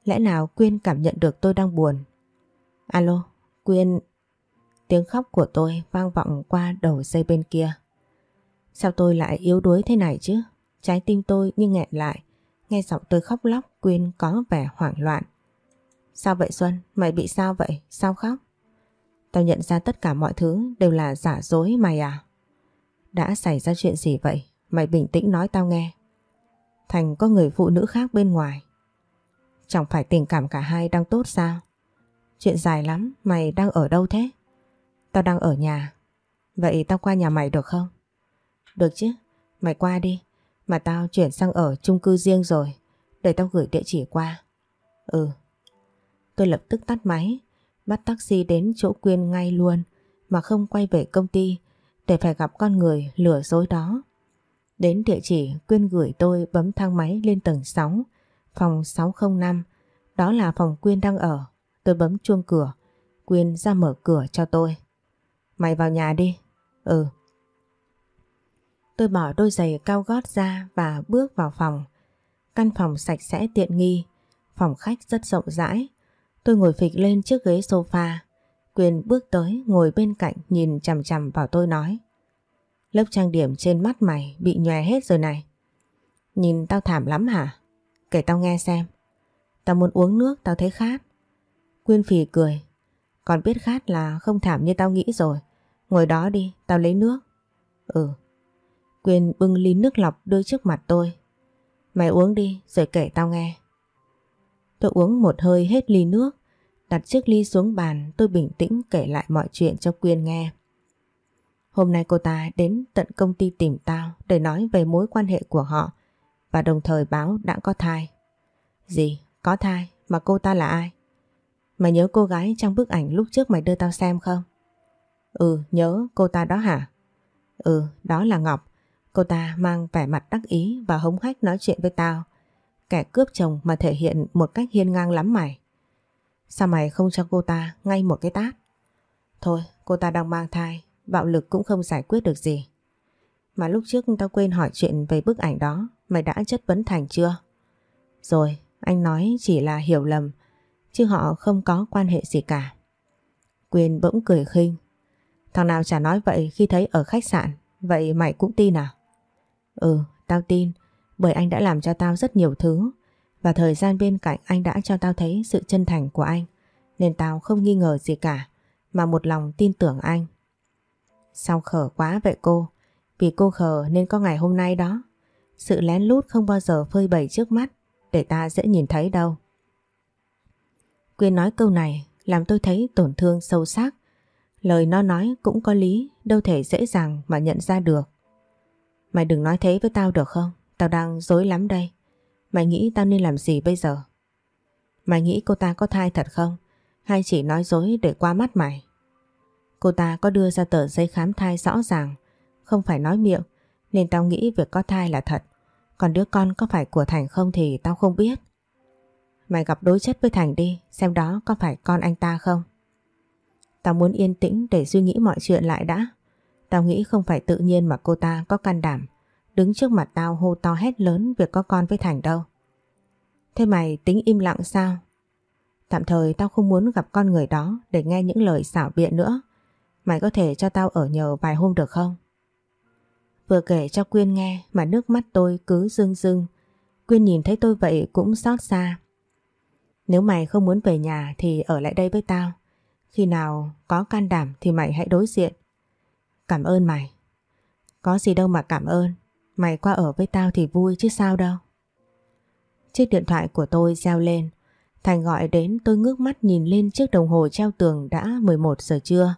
Lẽ nào Quyên cảm nhận được tôi đang buồn? Alo, Quyên... Tiếng khóc của tôi vang vọng qua đầu dây bên kia. Sao tôi lại yếu đuối thế này chứ? Trái tim tôi như nghẹn lại. Nghe giọng tôi khóc lóc, Quyên có vẻ hoảng loạn. Sao vậy Xuân? Mày bị sao vậy? Sao khóc? Tao nhận ra tất cả mọi thứ đều là giả dối mày à? Đã xảy ra chuyện gì vậy? Mày bình tĩnh nói tao nghe. Thành có người phụ nữ khác bên ngoài. Chẳng phải tình cảm cả hai đang tốt sao? Chuyện dài lắm, mày đang ở đâu thế? Tao đang ở nhà. Vậy tao qua nhà mày được không? Được chứ, mày qua đi. Mà tao chuyển sang ở chung cư riêng rồi. Để tao gửi địa chỉ qua. Ừ. Tôi lập tức tắt máy, bắt taxi đến chỗ Quyên ngay luôn mà không quay về công ty để phải gặp con người lừa dối đó. Đến địa chỉ Quyên gửi tôi bấm thang máy lên tầng 6, phòng 605. Đó là phòng Quyên đang ở. Tôi bấm chuông cửa. Quyên ra mở cửa cho tôi. Mày vào nhà đi. Ừ. Tôi bỏ đôi giày cao gót ra và bước vào phòng. Căn phòng sạch sẽ tiện nghi. Phòng khách rất rộng rãi. Tôi ngồi phịch lên chiếc ghế sofa. Quyên bước tới ngồi bên cạnh nhìn chằm chằm vào tôi nói. Lớp trang điểm trên mắt mày bị nhòe hết rồi này. Nhìn tao thảm lắm hả? Kể tao nghe xem. Tao muốn uống nước tao thấy khát. Quyên phì cười. Còn biết khát là không thảm như tao nghĩ rồi. Ngồi đó đi, tao lấy nước. Ừ. Quyên bưng ly nước lọc đưa trước mặt tôi. Mày uống đi rồi kể tao nghe. Tôi uống một hơi hết ly nước. Đặt chiếc ly xuống bàn tôi bình tĩnh kể lại mọi chuyện cho Quyên nghe. Hôm nay cô ta đến tận công ty tìm tao để nói về mối quan hệ của họ và đồng thời báo đã có thai. Gì? Có thai? Mà cô ta là ai? Mày nhớ cô gái trong bức ảnh lúc trước mày đưa tao xem không? Ừ, nhớ cô ta đó hả? Ừ, đó là Ngọc. Cô ta mang vẻ mặt đắc ý và hống hách nói chuyện với tao. Kẻ cướp chồng mà thể hiện một cách hiên ngang lắm mày. Sao mày không cho cô ta ngay một cái tát? Thôi, cô ta đang mang thai, bạo lực cũng không giải quyết được gì. Mà lúc trước tao quên hỏi chuyện về bức ảnh đó, mày đã chất vấn Thành chưa? Rồi, anh nói chỉ là hiểu lầm, chứ họ không có quan hệ gì cả. quyền bỗng cười khinh. Thằng nào chả nói vậy khi thấy ở khách sạn, vậy mày cũng tin à? Ừ, tao tin, bởi anh đã làm cho tao rất nhiều thứ và thời gian bên cạnh anh đã cho tao thấy sự chân thành của anh nên tao không nghi ngờ gì cả mà một lòng tin tưởng anh. Sao khờ quá vậy cô? Vì cô khờ nên có ngày hôm nay đó. Sự lén lút không bao giờ phơi bày trước mắt để ta dễ nhìn thấy đâu. Quyên nói câu này làm tôi thấy tổn thương sâu sắc. Lời nó nói cũng có lý, đâu thể dễ dàng mà nhận ra được. Mày đừng nói thế với tao được không? Tao đang dối lắm đây. Mày nghĩ tao nên làm gì bây giờ? Mày nghĩ cô ta có thai thật không? Hay chỉ nói dối để qua mắt mày? Cô ta có đưa ra tờ giấy khám thai rõ ràng, không phải nói miệng, nên tao nghĩ việc có thai là thật. Còn đứa con có phải của Thành không thì tao không biết. Mày gặp đối chất với Thành đi, xem đó có phải con anh ta không? Tao muốn yên tĩnh để suy nghĩ mọi chuyện lại đã. Tao nghĩ không phải tự nhiên mà cô ta có can đảm đứng trước mặt tao hô to hét lớn việc có con với Thành đâu. Thế mày tính im lặng sao? Tạm thời tao không muốn gặp con người đó để nghe những lời xảo biện nữa. Mày có thể cho tao ở nhờ vài hôm được không? Vừa kể cho Quyên nghe mà nước mắt tôi cứ rưng rưng. Quyên nhìn thấy tôi vậy cũng xót xa. Nếu mày không muốn về nhà thì ở lại đây với tao. Khi nào có can đảm thì mày hãy đối diện. Cảm ơn mày. Có gì đâu mà cảm ơn. Mày qua ở với tao thì vui chứ sao đâu. Chiếc điện thoại của tôi reo lên. Thành gọi đến tôi ngước mắt nhìn lên chiếc đồng hồ treo tường đã 11 giờ trưa.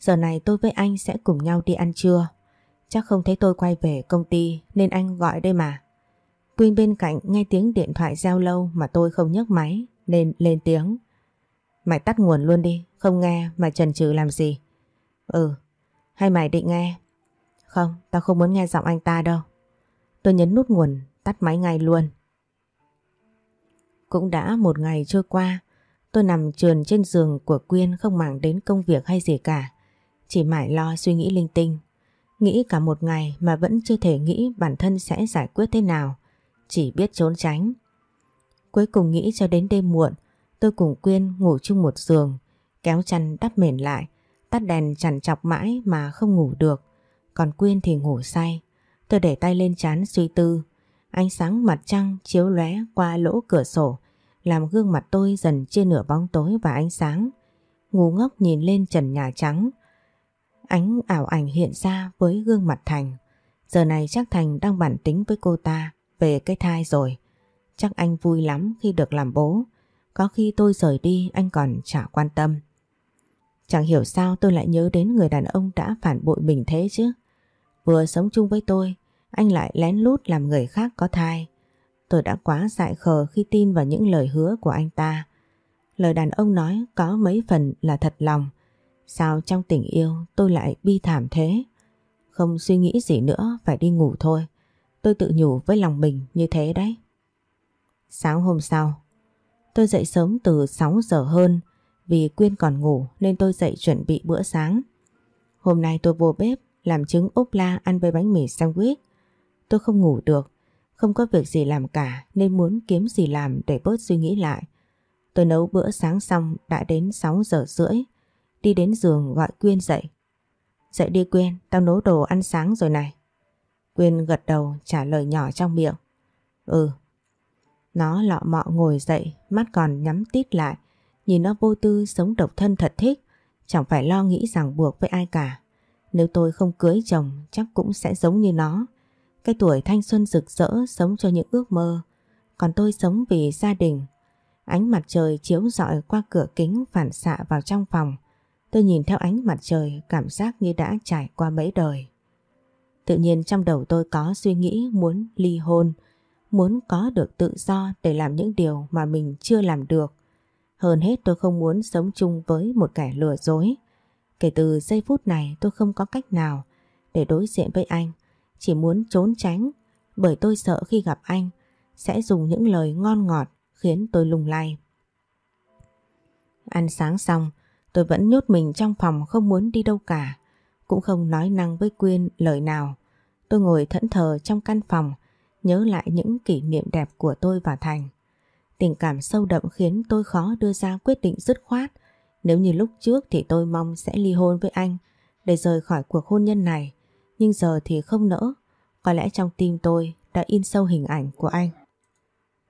Giờ này tôi với anh sẽ cùng nhau đi ăn trưa. Chắc không thấy tôi quay về công ty nên anh gọi đây mà. Quyên bên cạnh nghe tiếng điện thoại reo lâu mà tôi không nhấc máy nên lên tiếng. Mày tắt nguồn luôn đi, không nghe mà trần trừ làm gì. Ừ, hay mày định nghe? Không, tao không muốn nghe giọng anh ta đâu. Tôi nhấn nút nguồn, tắt máy ngay luôn. Cũng đã một ngày trôi qua, tôi nằm trườn trên giường của Quyên không màng đến công việc hay gì cả. Chỉ mãi lo suy nghĩ linh tinh. Nghĩ cả một ngày mà vẫn chưa thể nghĩ bản thân sẽ giải quyết thế nào. Chỉ biết trốn tránh. Cuối cùng nghĩ cho đến đêm muộn, tôi cùng Quyên ngủ chung một giường, kéo chăn đắp mền lại, tắt đèn chằn chọc mãi mà không ngủ được. Còn Quyên thì ngủ say. Tôi để tay lên chán suy tư. Ánh sáng mặt trăng chiếu lóe qua lỗ cửa sổ, làm gương mặt tôi dần chia nửa bóng tối và ánh sáng. Ngu ngốc nhìn lên trần nhà trắng. Ánh ảo ảnh hiện ra với gương mặt Thành. Giờ này chắc Thành đang bản tính với cô ta, về cái thai rồi. Chắc anh vui lắm khi được làm bố. Có khi tôi rời đi, anh còn chả quan tâm. Chẳng hiểu sao tôi lại nhớ đến người đàn ông đã phản bội mình thế chứ. Vừa sống chung với tôi, anh lại lén lút làm người khác có thai. Tôi đã quá dại khờ khi tin vào những lời hứa của anh ta. Lời đàn ông nói có mấy phần là thật lòng. Sao trong tình yêu tôi lại bi thảm thế? Không suy nghĩ gì nữa, phải đi ngủ thôi. Tôi tự nhủ với lòng mình như thế đấy. Sáng hôm sau, tôi dậy sớm từ 6 giờ hơn vì Quyên còn ngủ nên tôi dậy chuẩn bị bữa sáng. Hôm nay tôi vô bếp làm trứng ốp la ăn với bánh mì sandwich. Tôi không ngủ được, không có việc gì làm cả nên muốn kiếm gì làm để bớt suy nghĩ lại. Tôi nấu bữa sáng xong đã đến 6 giờ rưỡi, đi đến giường gọi Quyên dậy. Dậy đi Quyên, tao nấu đồ ăn sáng rồi này. Quyên gật đầu trả lời nhỏ trong miệng. Ừ. Nó lọ mọ ngồi dậy, mắt còn nhắm tít lại, nhìn nó vô tư sống độc thân thật thích, chẳng phải lo nghĩ ràng buộc với ai cả. Nếu tôi không cưới chồng chắc cũng sẽ giống như nó. Cái tuổi thanh xuân rực rỡ sống cho những ước mơ. Còn tôi sống vì gia đình. Ánh mặt trời chiếu rọi qua cửa kính phản xạ vào trong phòng. Tôi nhìn theo ánh mặt trời cảm giác như đã trải qua mấy đời. Tự nhiên trong đầu tôi có suy nghĩ muốn ly hôn, muốn có được tự do để làm những điều mà mình chưa làm được. Hơn hết tôi không muốn sống chung với một kẻ lừa dối. Kể từ giây phút này tôi không có cách nào để đối diện với anh, chỉ muốn trốn tránh bởi tôi sợ khi gặp anh sẽ dùng những lời ngon ngọt khiến tôi lung lay. Ăn sáng xong, tôi vẫn nhốt mình trong phòng không muốn đi đâu cả, cũng không nói năng với Quyên lời nào. Tôi ngồi thẫn thờ trong căn phòng, nhớ lại những kỷ niệm đẹp của tôi và Thành. Tình cảm sâu đậm khiến tôi khó đưa ra quyết định dứt khoát nếu như lúc trước thì tôi mong sẽ ly hôn với anh để rời khỏi cuộc hôn nhân này. Nhưng giờ thì không nỡ. Có lẽ trong tim tôi đã in sâu hình ảnh của anh.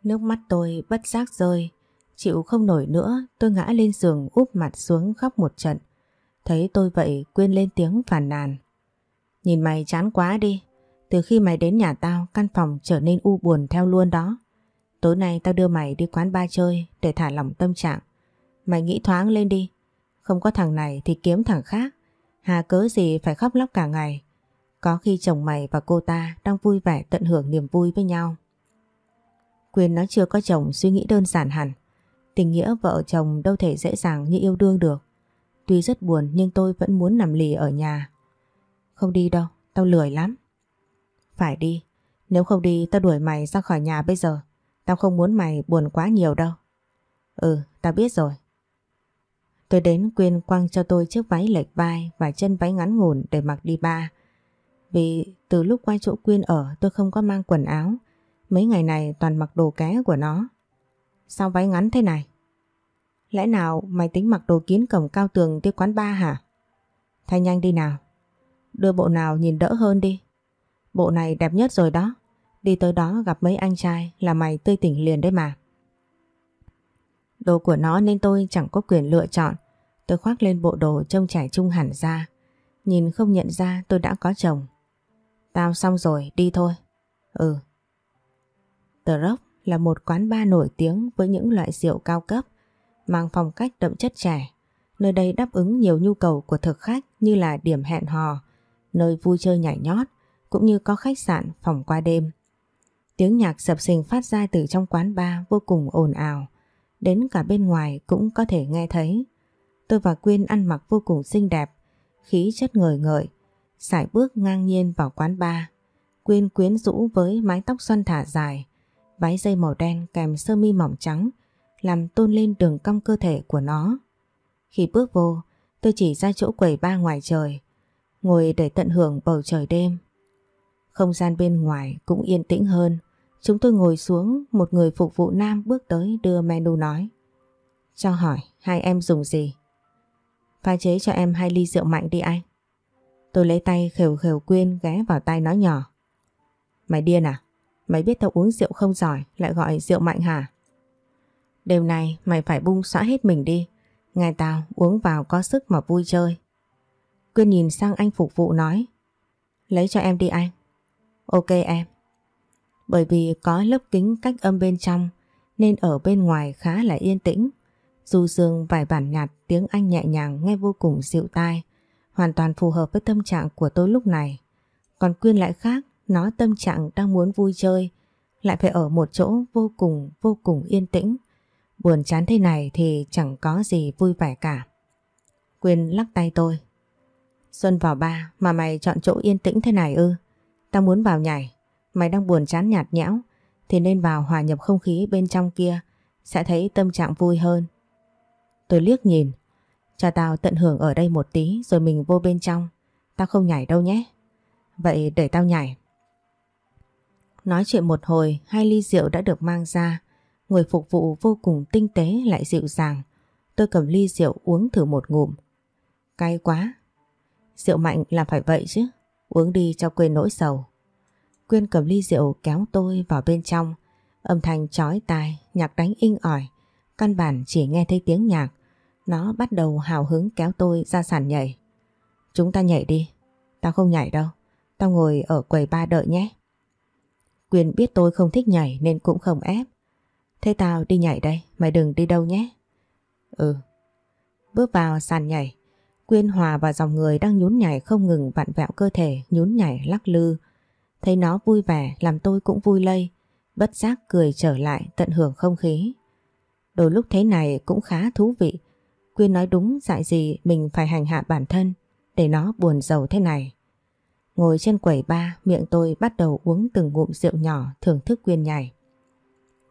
Nước mắt tôi bất giác rơi. Chịu không nổi nữa, tôi ngã lên giường úp mặt xuống khóc một trận. Thấy tôi vậy quên lên tiếng phản nàn. Nhìn mày chán quá đi. Từ khi mày đến nhà tao, căn phòng trở nên u buồn theo luôn đó. Tối nay tao đưa mày đi quán ba chơi để thả lỏng tâm trạng. Mày nghĩ thoáng lên đi. Không có thằng này thì kiếm thằng khác. Hà cớ gì phải khóc lóc cả ngày. Có khi chồng mày và cô ta đang vui vẻ tận hưởng niềm vui với nhau. Quyên nó chưa có chồng suy nghĩ đơn giản hẳn. Tình nghĩa vợ chồng đâu thể dễ dàng như yêu đương được. Tuy rất buồn nhưng tôi vẫn muốn nằm lì ở nhà. Không đi đâu, tao lười lắm. Phải đi, nếu không đi tao đuổi mày ra khỏi nhà bây giờ. Tao không muốn mày buồn quá nhiều đâu. Ừ, ta biết rồi. Tôi đến Quyên quăng cho tôi chiếc váy lệch vai và chân váy ngắn ngủn để mặc đi ba. Vì từ lúc qua chỗ Quyên ở, tôi không có mang quần áo. Mấy ngày này toàn mặc đồ ké của nó. Sao váy ngắn thế này? Lẽ nào mày tính mặc đồ kín cổng cao tường tới quán ba hả? Thay nhanh đi nào. Đưa bộ nào nhìn đỡ hơn đi. Bộ này đẹp nhất rồi đó. Đi tới đó gặp mấy anh trai là mày tươi tỉnh liền đấy mà. Đồ của nó nên tôi chẳng có quyền lựa chọn. Tôi khoác lên bộ đồ trông trẻ trung hẳn ra. Nhìn không nhận ra tôi đã có chồng. Tao xong rồi, đi thôi. Ừ. Tờ Rock là một quán bar nổi tiếng với những loại rượu cao cấp, mang phong cách đậm chất trẻ. Nơi đây đáp ứng nhiều nhu cầu của thực khách như là điểm hẹn hò, nơi vui chơi nhảy nhót, cũng như có khách sạn phòng qua đêm. Tiếng nhạc sập sình phát ra từ trong quán bar vô cùng ồn ào, đến cả bên ngoài cũng có thể nghe thấy. Tôi và Quyên ăn mặc vô cùng xinh đẹp, khí chất ngời ngợi, sải bước ngang nhiên vào quán bar. Quyên quyến rũ với mái tóc xoăn thả dài, váy dây màu đen kèm sơ mi mỏng trắng, làm tôn lên đường cong cơ thể của nó. Khi bước vô, tôi chỉ ra chỗ quầy ba ngoài trời, ngồi để tận hưởng bầu trời đêm. Không gian bên ngoài cũng yên tĩnh hơn, Chúng tôi ngồi xuống, một người phục vụ nam bước tới đưa menu nói. Cho hỏi, hai em dùng gì? Pha chế cho em hai ly rượu mạnh đi anh. Tôi lấy tay khều khều quyên ghé vào tay nói nhỏ. Mày điên à? Mày biết tao uống rượu không giỏi, lại gọi rượu mạnh hả? Đêm nay mày phải bung xóa hết mình đi. Ngày tao uống vào có sức mà vui chơi. Quyên nhìn sang anh phục vụ nói. Lấy cho em đi anh. Ok em. Bởi vì có lớp kính cách âm bên trong nên ở bên ngoài khá là yên tĩnh. Dù dương vài bản nhạt tiếng Anh nhẹ nhàng nghe vô cùng dịu tai, hoàn toàn phù hợp với tâm trạng của tôi lúc này. Còn Quyên lại khác, nó tâm trạng đang muốn vui chơi, lại phải ở một chỗ vô cùng vô cùng yên tĩnh. Buồn chán thế này thì chẳng có gì vui vẻ cả. Quyên lắc tay tôi. Xuân vào ba mà mày chọn chỗ yên tĩnh thế này ư? Tao muốn vào nhảy. Mày đang buồn chán nhạt nhẽo thì nên vào hòa nhập không khí bên trong kia sẽ thấy tâm trạng vui hơn. Tôi liếc nhìn, cho tao tận hưởng ở đây một tí rồi mình vô bên trong. Tao không nhảy đâu nhé. Vậy để tao nhảy. Nói chuyện một hồi, hai ly rượu đã được mang ra. Người phục vụ vô cùng tinh tế lại dịu dàng. Tôi cầm ly rượu uống thử một ngụm. Cay quá. Rượu mạnh là phải vậy chứ. Uống đi cho quên nỗi sầu. Quyên cầm ly rượu kéo tôi vào bên trong. Âm thanh chói tai, nhạc đánh inh ỏi. Căn bản chỉ nghe thấy tiếng nhạc. Nó bắt đầu hào hứng kéo tôi ra sàn nhảy. Chúng ta nhảy đi. Tao không nhảy đâu. Tao ngồi ở quầy ba đợi nhé. quyền biết tôi không thích nhảy nên cũng không ép. Thế tao đi nhảy đây, mày đừng đi đâu nhé. Ừ. Bước vào sàn nhảy. Quyên hòa vào dòng người đang nhún nhảy không ngừng vặn vẹo cơ thể, nhún nhảy lắc lư. Thấy nó vui vẻ làm tôi cũng vui lây, bất giác cười trở lại tận hưởng không khí. Đôi lúc thế này cũng khá thú vị. Quyên nói đúng dại gì mình phải hành hạ bản thân để nó buồn giàu thế này. Ngồi trên quầy ba miệng tôi bắt đầu uống từng ngụm rượu nhỏ thưởng thức Quyên nhảy.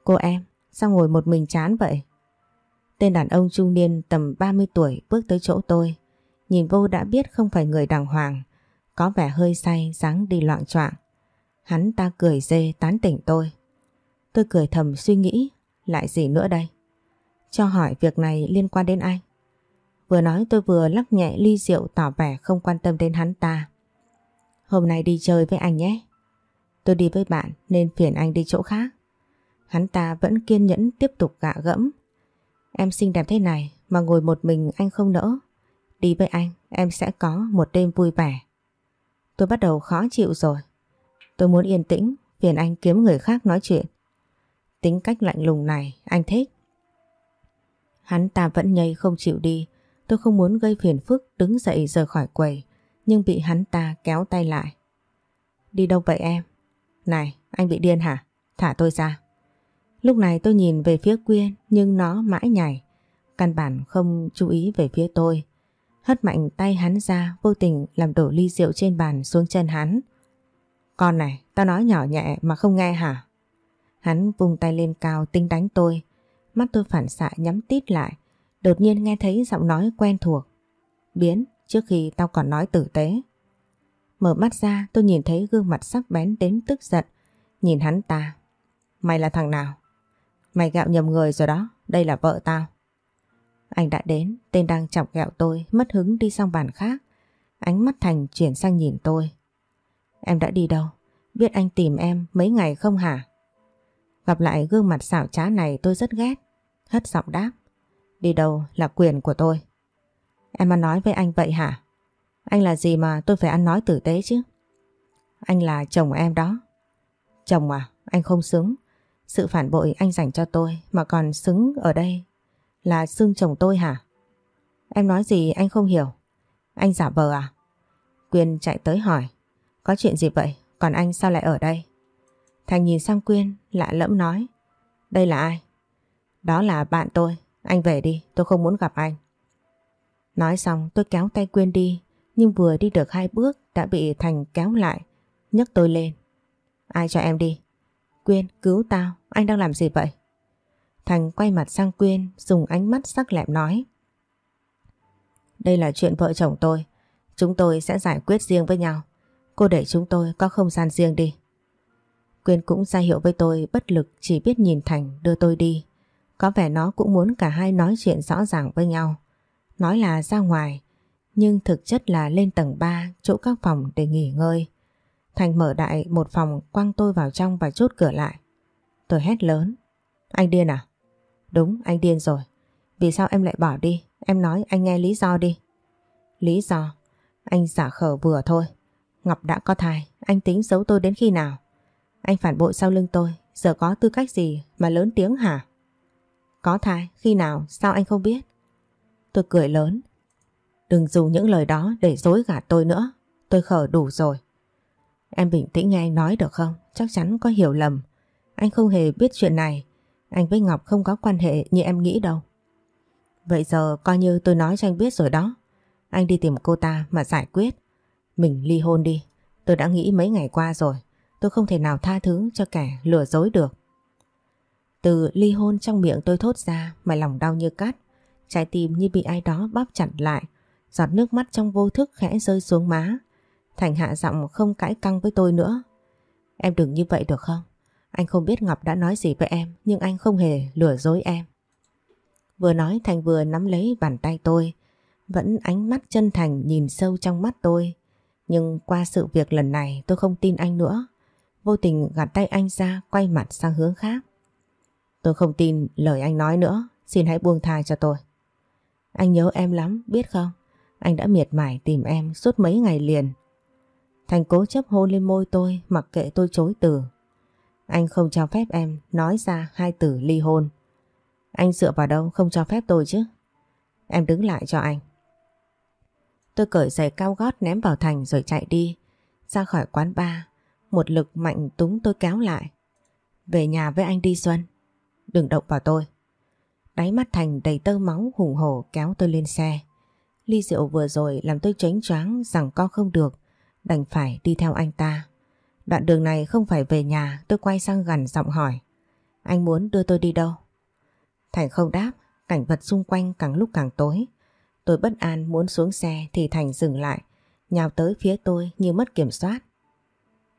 Cô em, sao ngồi một mình chán vậy? Tên đàn ông trung niên tầm 30 tuổi bước tới chỗ tôi. Nhìn vô đã biết không phải người đàng hoàng. Có vẻ hơi say, dáng đi loạn choạng. Hắn ta cười dê tán tỉnh tôi. Tôi cười thầm suy nghĩ, lại gì nữa đây? Cho hỏi việc này liên quan đến anh. Vừa nói tôi vừa lắc nhẹ ly rượu tỏ vẻ không quan tâm đến hắn ta. Hôm nay đi chơi với anh nhé. Tôi đi với bạn nên phiền anh đi chỗ khác. Hắn ta vẫn kiên nhẫn tiếp tục gạ gẫm. Em xinh đẹp thế này mà ngồi một mình anh không nỡ. Đi với anh em sẽ có một đêm vui vẻ. Tôi bắt đầu khó chịu rồi. Tôi muốn yên tĩnh, phiền anh kiếm người khác nói chuyện. Tính cách lạnh lùng này, anh thích. Hắn ta vẫn nhây không chịu đi. Tôi không muốn gây phiền phức đứng dậy rời khỏi quầy, nhưng bị hắn ta kéo tay lại. Đi đâu vậy em? Này, anh bị điên hả? Thả tôi ra. Lúc này tôi nhìn về phía Quyên nhưng nó mãi nhảy. Căn bản không chú ý về phía tôi. Hất mạnh tay hắn ra vô tình làm đổ ly rượu trên bàn xuống chân hắn. Con này, tao nói nhỏ nhẹ mà không nghe hả? Hắn vung tay lên cao tính đánh tôi. Mắt tôi phản xạ nhắm tít lại. Đột nhiên nghe thấy giọng nói quen thuộc. Biến, trước khi tao còn nói tử tế. Mở mắt ra tôi nhìn thấy gương mặt sắc bén đến tức giận. Nhìn hắn ta. Mày là thằng nào? Mày gạo nhầm người rồi đó. Đây là vợ tao. Anh đã đến, tên đang chọc gẹo tôi, mất hứng đi sang bàn khác. Ánh mắt Thành chuyển sang nhìn tôi. Em đã đi đâu? Biết anh tìm em mấy ngày không hả? Gặp lại gương mặt xảo trá này tôi rất ghét. Hất giọng đáp. Đi đâu là quyền của tôi. Em ăn nói với anh vậy hả? Anh là gì mà tôi phải ăn nói tử tế chứ? Anh là chồng em đó. Chồng à? Anh không xứng. Sự phản bội anh dành cho tôi mà còn xứng ở đây là xưng chồng tôi hả? Em nói gì anh không hiểu. Anh giả vờ à? Quyên chạy tới hỏi. Có chuyện gì vậy? Còn anh sao lại ở đây? Thành nhìn sang Quyên, lạ lẫm nói. Đây là ai? Đó là bạn tôi. Anh về đi, tôi không muốn gặp anh. Nói xong tôi kéo tay Quyên đi nhưng vừa đi được hai bước đã bị Thành kéo lại, nhấc tôi lên. Ai cho em đi? Quyên, cứu tao, anh đang làm gì vậy? Thành quay mặt sang Quyên, dùng ánh mắt sắc lẹm nói. Đây là chuyện vợ chồng tôi, chúng tôi sẽ giải quyết riêng với nhau. Cô để chúng tôi có không gian riêng đi. Quyên cũng ra hiệu với tôi bất lực chỉ biết nhìn Thành đưa tôi đi. Có vẻ nó cũng muốn cả hai nói chuyện rõ ràng với nhau. Nói là ra ngoài, nhưng thực chất là lên tầng 3 chỗ các phòng để nghỉ ngơi. Thành mở đại một phòng quăng tôi vào trong và chốt cửa lại. Tôi hét lớn. Anh điên à? Đúng, anh điên rồi. Vì sao em lại bỏ đi? Em nói anh nghe lý do đi. Lý do? Anh giả khờ vừa thôi. Ngọc đã có thai, anh tính giấu tôi đến khi nào? Anh phản bội sau lưng tôi, giờ có tư cách gì mà lớn tiếng hả? Có thai, khi nào, sao anh không biết? Tôi cười lớn. Đừng dùng những lời đó để dối gạt tôi nữa. Tôi khở đủ rồi. Em bình tĩnh nghe anh nói được không? Chắc chắn có hiểu lầm. Anh không hề biết chuyện này. Anh với Ngọc không có quan hệ như em nghĩ đâu. Vậy giờ coi như tôi nói cho anh biết rồi đó. Anh đi tìm cô ta mà giải quyết. Mình ly hôn đi. Tôi đã nghĩ mấy ngày qua rồi. Tôi không thể nào tha thứ cho kẻ lừa dối được. Từ ly hôn trong miệng tôi thốt ra mà lòng đau như cắt. Trái tim như bị ai đó bóp chặt lại. Giọt nước mắt trong vô thức khẽ rơi xuống má. Thành hạ giọng không cãi căng với tôi nữa. Em đừng như vậy được không? Anh không biết Ngọc đã nói gì với em, nhưng anh không hề lừa dối em. Vừa nói, Thành vừa nắm lấy bàn tay tôi. Vẫn ánh mắt chân thành nhìn sâu trong mắt tôi. Nhưng qua sự việc lần này, tôi không tin anh nữa. Vô tình gạt tay anh ra, quay mặt sang hướng khác. Tôi không tin lời anh nói nữa. Xin hãy buông tha cho tôi. Anh nhớ em lắm, biết không? Anh đã miệt mài tìm em suốt mấy ngày liền. Thành cố chấp hôn lên môi tôi mặc kệ tôi chối từ. Anh không cho phép em nói ra hai từ ly hôn. Anh dựa vào đâu không cho phép tôi chứ? Em đứng lại cho anh. Tôi cởi giày cao gót ném vào Thành rồi chạy đi. Ra khỏi quán bar. Một lực mạnh túng tôi kéo lại. Về nhà với anh đi Xuân. Đừng động vào tôi. Đáy mắt Thành đầy tơ máu hùng hổ kéo tôi lên xe. Ly rượu vừa rồi làm tôi tránh choáng rằng con không được. Đành phải đi theo anh ta. Đoạn đường này không phải về nhà tôi quay sang gần giọng hỏi. Anh muốn đưa tôi đi đâu? Thành không đáp, cảnh vật xung quanh càng lúc càng tối. Tôi bất an muốn xuống xe thì Thành dừng lại, nhào tới phía tôi như mất kiểm soát.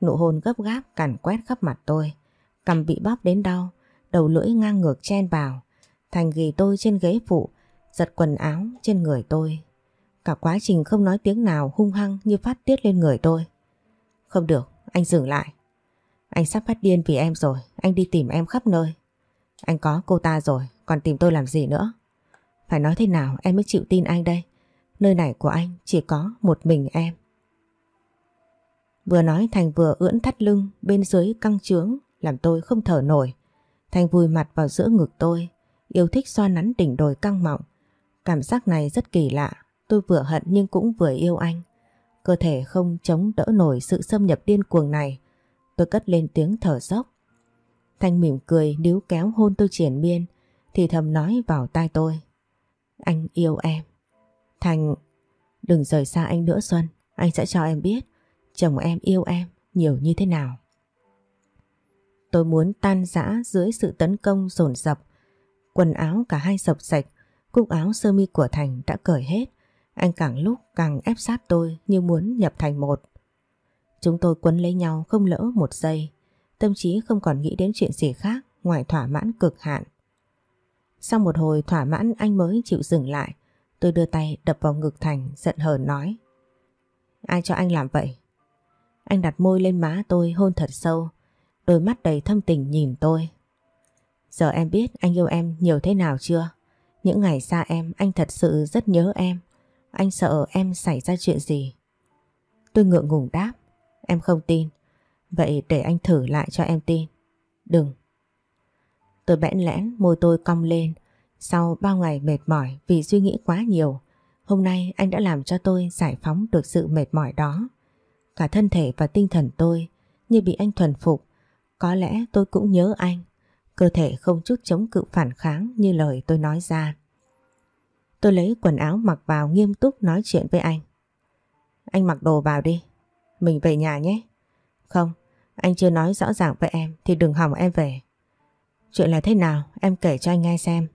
Nụ hôn gấp gáp càn quét khắp mặt tôi, cầm bị bóp đến đau, đầu lưỡi ngang ngược chen vào. Thành ghi tôi trên ghế phụ, giật quần áo trên người tôi. Cả quá trình không nói tiếng nào hung hăng như phát tiết lên người tôi. Không được, anh dừng lại. Anh sắp phát điên vì em rồi, anh đi tìm em khắp nơi. Anh có cô ta rồi, còn tìm tôi làm gì nữa? Phải nói thế nào em mới chịu tin anh đây? Nơi này của anh chỉ có một mình em. Vừa nói Thành vừa ưỡn thắt lưng bên dưới căng trướng làm tôi không thở nổi. Thanh vùi mặt vào giữa ngực tôi, yêu thích xoa nắn đỉnh đồi căng mọng. Cảm giác này rất kỳ lạ, tôi vừa hận nhưng cũng vừa yêu anh. Cơ thể không chống đỡ nổi sự xâm nhập điên cuồng này. Tôi cất lên tiếng thở dốc. Thanh mỉm cười níu kéo hôn tôi triển miên thì thầm nói vào tai tôi. Anh yêu em. Thành, đừng rời xa anh nữa Xuân. Anh sẽ cho em biết chồng em yêu em nhiều như thế nào. Tôi muốn tan rã dưới sự tấn công dồn dập Quần áo cả hai sập sạch, cúc áo sơ mi của Thành đã cởi hết. Anh càng lúc càng ép sát tôi như muốn nhập thành một. Chúng tôi quấn lấy nhau không lỡ một giây. Tâm trí không còn nghĩ đến chuyện gì khác ngoài thỏa mãn cực hạn. Sau một hồi thỏa mãn anh mới chịu dừng lại. Tôi đưa tay đập vào ngực Thành giận hờn nói. Ai cho anh làm vậy? Anh đặt môi lên má tôi hôn thật sâu. Đôi mắt đầy thâm tình nhìn tôi. Giờ em biết anh yêu em nhiều thế nào chưa? Những ngày xa em, anh thật sự rất nhớ em. Anh sợ em xảy ra chuyện gì. Tôi ngượng ngùng đáp. Em không tin. Vậy để anh thử lại cho em tin. Đừng. Tôi bẽn lẽn, môi tôi cong lên. Sau bao ngày mệt mỏi vì suy nghĩ quá nhiều. Hôm nay anh đã làm cho tôi giải phóng được sự mệt mỏi đó. Cả thân thể và tinh thần tôi như bị anh thuần phục. Có lẽ tôi cũng nhớ anh. Cơ thể không chút chống cự phản kháng như lời tôi nói ra. Tôi lấy quần áo mặc vào nghiêm túc nói chuyện với anh. Anh mặc đồ vào đi. Mình về nhà nhé. Không, anh chưa nói rõ ràng với em thì đừng hòng em về. Chuyện là thế nào em kể cho anh nghe xem.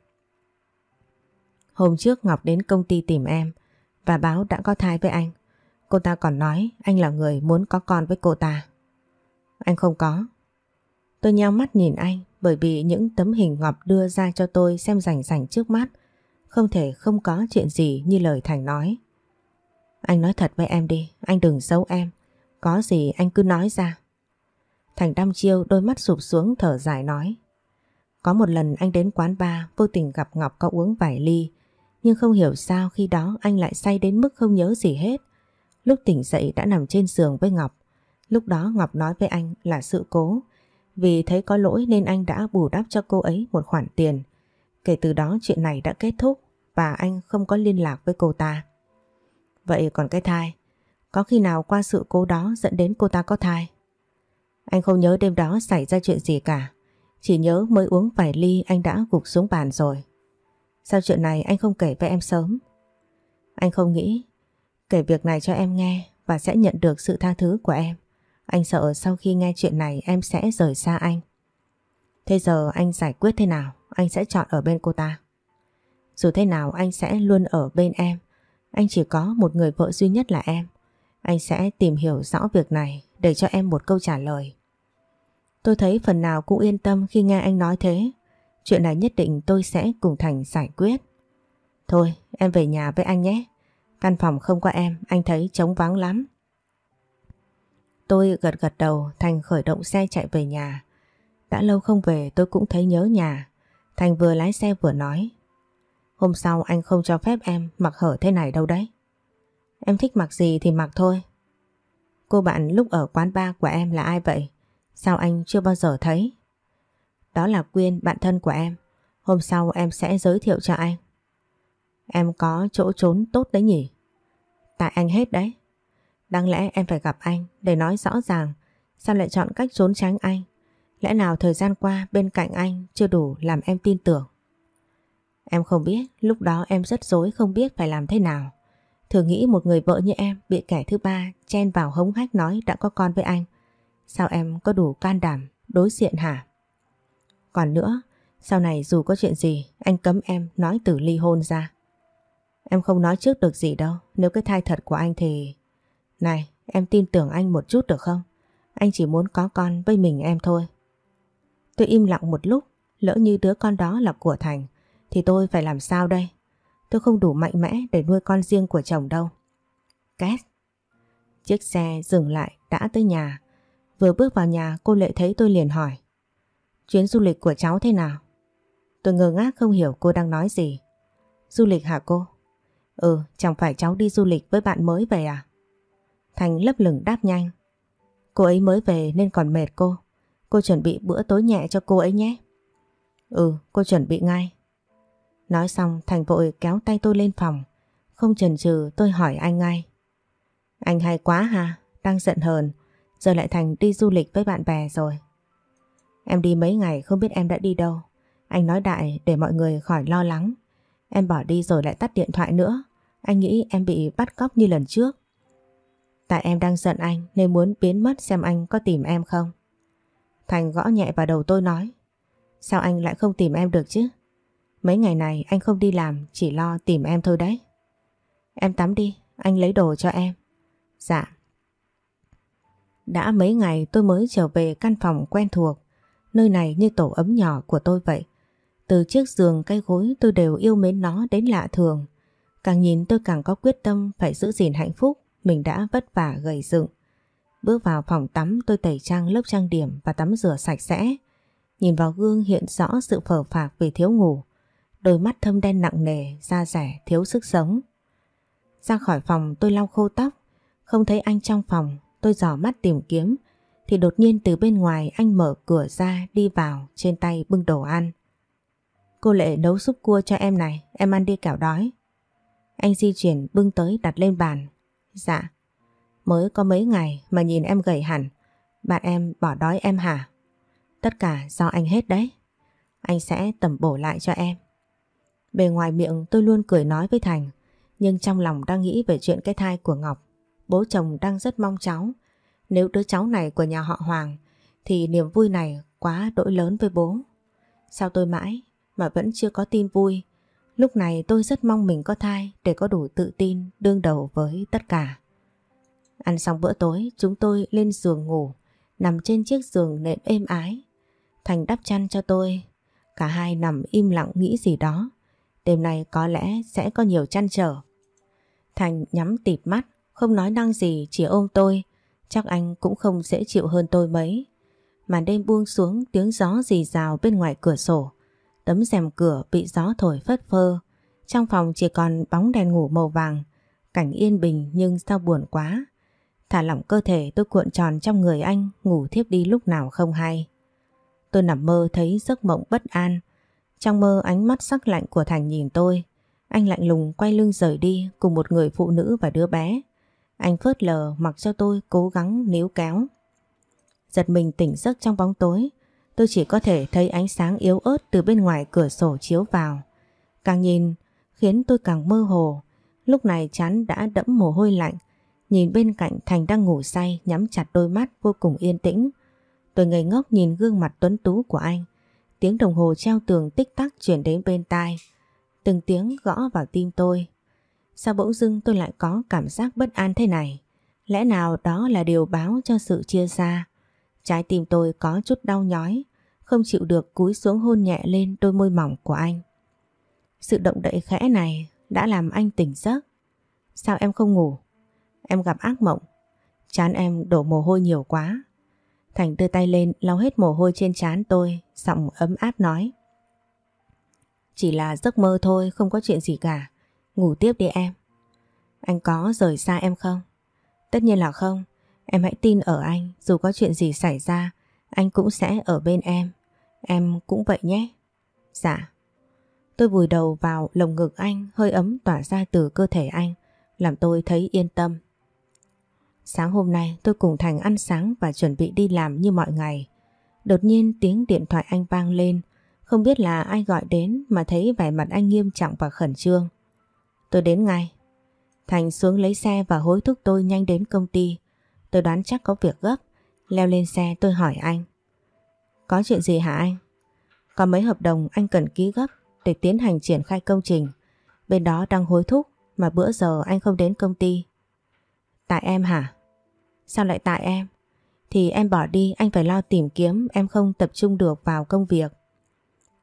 Hôm trước Ngọc đến công ty tìm em và báo đã có thai với anh. Cô ta còn nói anh là người muốn có con với cô ta. Anh không có. Tôi nheo mắt nhìn anh bởi vì những tấm hình Ngọc đưa ra cho tôi xem rảnh rảnh trước mắt không thể không có chuyện gì như lời Thành nói. Anh nói thật với em đi, anh đừng giấu em. Có gì anh cứ nói ra. Thành đăm chiêu đôi mắt sụp xuống thở dài nói. Có một lần anh đến quán bar vô tình gặp Ngọc có uống vài ly nhưng không hiểu sao khi đó anh lại say đến mức không nhớ gì hết. Lúc tỉnh dậy đã nằm trên giường với Ngọc. Lúc đó Ngọc nói với anh là sự cố. Vì thấy có lỗi nên anh đã bù đắp cho cô ấy một khoản tiền. Kể từ đó chuyện này đã kết thúc và anh không có liên lạc với cô ta. Vậy còn cái thai, có khi nào qua sự cố đó dẫn đến cô ta có thai? Anh không nhớ đêm đó xảy ra chuyện gì cả. Chỉ nhớ mới uống vài ly anh đã gục xuống bàn rồi. Sao chuyện này anh không kể với em sớm? Anh không nghĩ kể việc này cho em nghe và sẽ nhận được sự tha thứ của em. Anh sợ sau khi nghe chuyện này em sẽ rời xa anh. Thế giờ anh giải quyết thế nào? Anh sẽ chọn ở bên cô ta. Dù thế nào anh sẽ luôn ở bên em. Anh chỉ có một người vợ duy nhất là em. Anh sẽ tìm hiểu rõ việc này để cho em một câu trả lời. Tôi thấy phần nào cũng yên tâm khi nghe anh nói thế. Chuyện này nhất định tôi sẽ cùng Thành giải quyết. Thôi em về nhà với anh nhé. Căn phòng không có em, anh thấy trống vắng lắm. Tôi gật gật đầu, Thành khởi động xe chạy về nhà. Đã lâu không về tôi cũng thấy nhớ nhà. Thành vừa lái xe vừa nói. Hôm sau anh không cho phép em mặc hở thế này đâu đấy. Em thích mặc gì thì mặc thôi. Cô bạn lúc ở quán bar của em là ai vậy? Sao anh chưa bao giờ thấy? Đó là Quyên, bạn thân của em. Hôm sau em sẽ giới thiệu cho anh. Em có chỗ trốn tốt đấy nhỉ? Tại anh hết đấy. Đáng lẽ em phải gặp anh để nói rõ ràng sao lại chọn cách trốn tránh anh. Lẽ nào thời gian qua bên cạnh anh chưa đủ làm em tin tưởng? Em không biết, lúc đó em rất dối không biết phải làm thế nào. Thường nghĩ một người vợ như em bị kẻ thứ ba chen vào hống hách nói đã có con với anh. Sao em có đủ can đảm đối diện hả? Còn nữa, sau này dù có chuyện gì, anh cấm em nói từ ly hôn ra. Em không nói trước được gì đâu, nếu cái thai thật của anh thì... Này, em tin tưởng anh một chút được không? Anh chỉ muốn có con với mình em thôi. Tôi im lặng một lúc, lỡ như đứa con đó là của Thành, thì tôi phải làm sao đây? Tôi không đủ mạnh mẽ để nuôi con riêng của chồng đâu. Két. Chiếc xe dừng lại đã tới nhà. Vừa bước vào nhà cô Lệ thấy tôi liền hỏi. Chuyến du lịch của cháu thế nào? Tôi ngơ ngác không hiểu cô đang nói gì. Du lịch hả cô? Ừ, chẳng phải cháu đi du lịch với bạn mới về à? Thành lấp lửng đáp nhanh. Cô ấy mới về nên còn mệt cô. Cô chuẩn bị bữa tối nhẹ cho cô ấy nhé. Ừ, cô chuẩn bị ngay. Nói xong Thành vội kéo tay tôi lên phòng. Không chần chừ tôi hỏi anh ngay. Anh hay quá ha, đang giận hờn. Giờ lại Thành đi du lịch với bạn bè rồi. Em đi mấy ngày không biết em đã đi đâu. Anh nói đại để mọi người khỏi lo lắng. Em bỏ đi rồi lại tắt điện thoại nữa. Anh nghĩ em bị bắt cóc như lần trước. Tại em đang giận anh nên muốn biến mất xem anh có tìm em không. Thành gõ nhẹ vào đầu tôi nói. Sao anh lại không tìm em được chứ? Mấy ngày này anh không đi làm chỉ lo tìm em thôi đấy. Em tắm đi, anh lấy đồ cho em. Dạ. Đã mấy ngày tôi mới trở về căn phòng quen thuộc. Nơi này như tổ ấm nhỏ của tôi vậy. Từ chiếc giường cây gối tôi đều yêu mến nó đến lạ thường. Càng nhìn tôi càng có quyết tâm phải giữ gìn hạnh phúc mình đã vất vả gầy dựng. Bước vào phòng tắm tôi tẩy trang lớp trang điểm và tắm rửa sạch sẽ. Nhìn vào gương hiện rõ sự phở phạc vì thiếu ngủ. Đôi mắt thâm đen nặng nề, da rẻ, thiếu sức sống. Ra khỏi phòng tôi lau khô tóc. Không thấy anh trong phòng, tôi dò mắt tìm kiếm. Thì đột nhiên từ bên ngoài anh mở cửa ra đi vào trên tay bưng đồ ăn. Cô Lệ nấu súp cua cho em này, em ăn đi kẻo đói. Anh di chuyển bưng tới đặt lên bàn. Dạ. Mới có mấy ngày mà nhìn em gầy hẳn. Bạn em bỏ đói em hả? Tất cả do anh hết đấy. Anh sẽ tẩm bổ lại cho em. Bề ngoài miệng tôi luôn cười nói với Thành. Nhưng trong lòng đang nghĩ về chuyện cái thai của Ngọc. Bố chồng đang rất mong cháu. Nếu đứa cháu này của nhà họ Hoàng, thì niềm vui này quá đỗi lớn với bố. Sao tôi mãi mà vẫn chưa có tin vui. Lúc này tôi rất mong mình có thai để có đủ tự tin đương đầu với tất cả. Ăn xong bữa tối chúng tôi lên giường ngủ, nằm trên chiếc giường nệm êm ái. Thành đắp chăn cho tôi, cả hai nằm im lặng nghĩ gì đó. Đêm nay có lẽ sẽ có nhiều chăn trở. Thành nhắm tịt mắt, không nói năng gì chỉ ôm tôi, chắc anh cũng không dễ chịu hơn tôi mấy. Màn đêm buông xuống tiếng gió rì rào bên ngoài cửa sổ. Tấm rèm cửa bị gió thổi phất phơ. Trong phòng chỉ còn bóng đèn ngủ màu vàng. Cảnh yên bình nhưng sao buồn quá. Thả lỏng cơ thể tôi cuộn tròn trong người anh, ngủ thiếp đi lúc nào không hay. Tôi nằm mơ thấy giấc mộng bất an. Trong mơ ánh mắt sắc lạnh của Thành nhìn tôi. Anh lạnh lùng quay lưng rời đi cùng một người phụ nữ và đứa bé. Anh phớt lờ mặc cho tôi cố gắng níu kéo. Giật mình tỉnh giấc trong bóng tối. Tôi chỉ có thể thấy ánh sáng yếu ớt từ bên ngoài cửa sổ chiếu vào. Càng nhìn khiến tôi càng mơ hồ. Lúc này chán đã đẫm mồ hôi lạnh. Nhìn bên cạnh Thành đang ngủ say nhắm chặt đôi mắt vô cùng yên tĩnh. Tôi ngây ngốc nhìn gương mặt tuấn tú của anh. Tiếng đồng hồ treo tường tích tắc chuyển đến bên tai. Từng tiếng gõ vào tim tôi. Sao bỗng dưng tôi lại có cảm giác bất an thế này? Lẽ nào đó là điều báo cho sự chia xa? Trái tim tôi có chút đau nhói, không chịu được cúi xuống hôn nhẹ lên đôi môi mỏng của anh. Sự động đậy khẽ này đã làm anh tỉnh giấc. Sao em không ngủ? Em gặp ác mộng. Chán em đổ mồ hôi nhiều quá. Thành đưa tay lên lau hết mồ hôi trên trán tôi, giọng ấm áp nói. Chỉ là giấc mơ thôi, không có chuyện gì cả. Ngủ tiếp đi em. Anh có rời xa em không? Tất nhiên là không. Em hãy tin ở anh, dù có chuyện gì xảy ra, anh cũng sẽ ở bên em. Em cũng vậy nhé. Dạ. Tôi vùi đầu vào lồng ngực anh, hơi ấm tỏa ra từ cơ thể anh, làm tôi thấy yên tâm. Sáng hôm nay tôi cùng Thành ăn sáng và chuẩn bị đi làm như mọi ngày. Đột nhiên tiếng điện thoại anh vang lên, không biết là ai gọi đến mà thấy vẻ mặt anh nghiêm trọng và khẩn trương. Tôi đến ngay. Thành xuống lấy xe và hối thúc tôi nhanh đến công ty. Tôi đoán chắc có việc gấp. Leo lên xe tôi hỏi anh. Có chuyện gì hả anh? Có mấy hợp đồng anh cần ký gấp để tiến hành triển khai công trình. Bên đó đang hối thúc mà bữa giờ anh không đến công ty. Tại em hả? Sao lại tại em? Thì em bỏ đi anh phải lo tìm kiếm em không tập trung được vào công việc.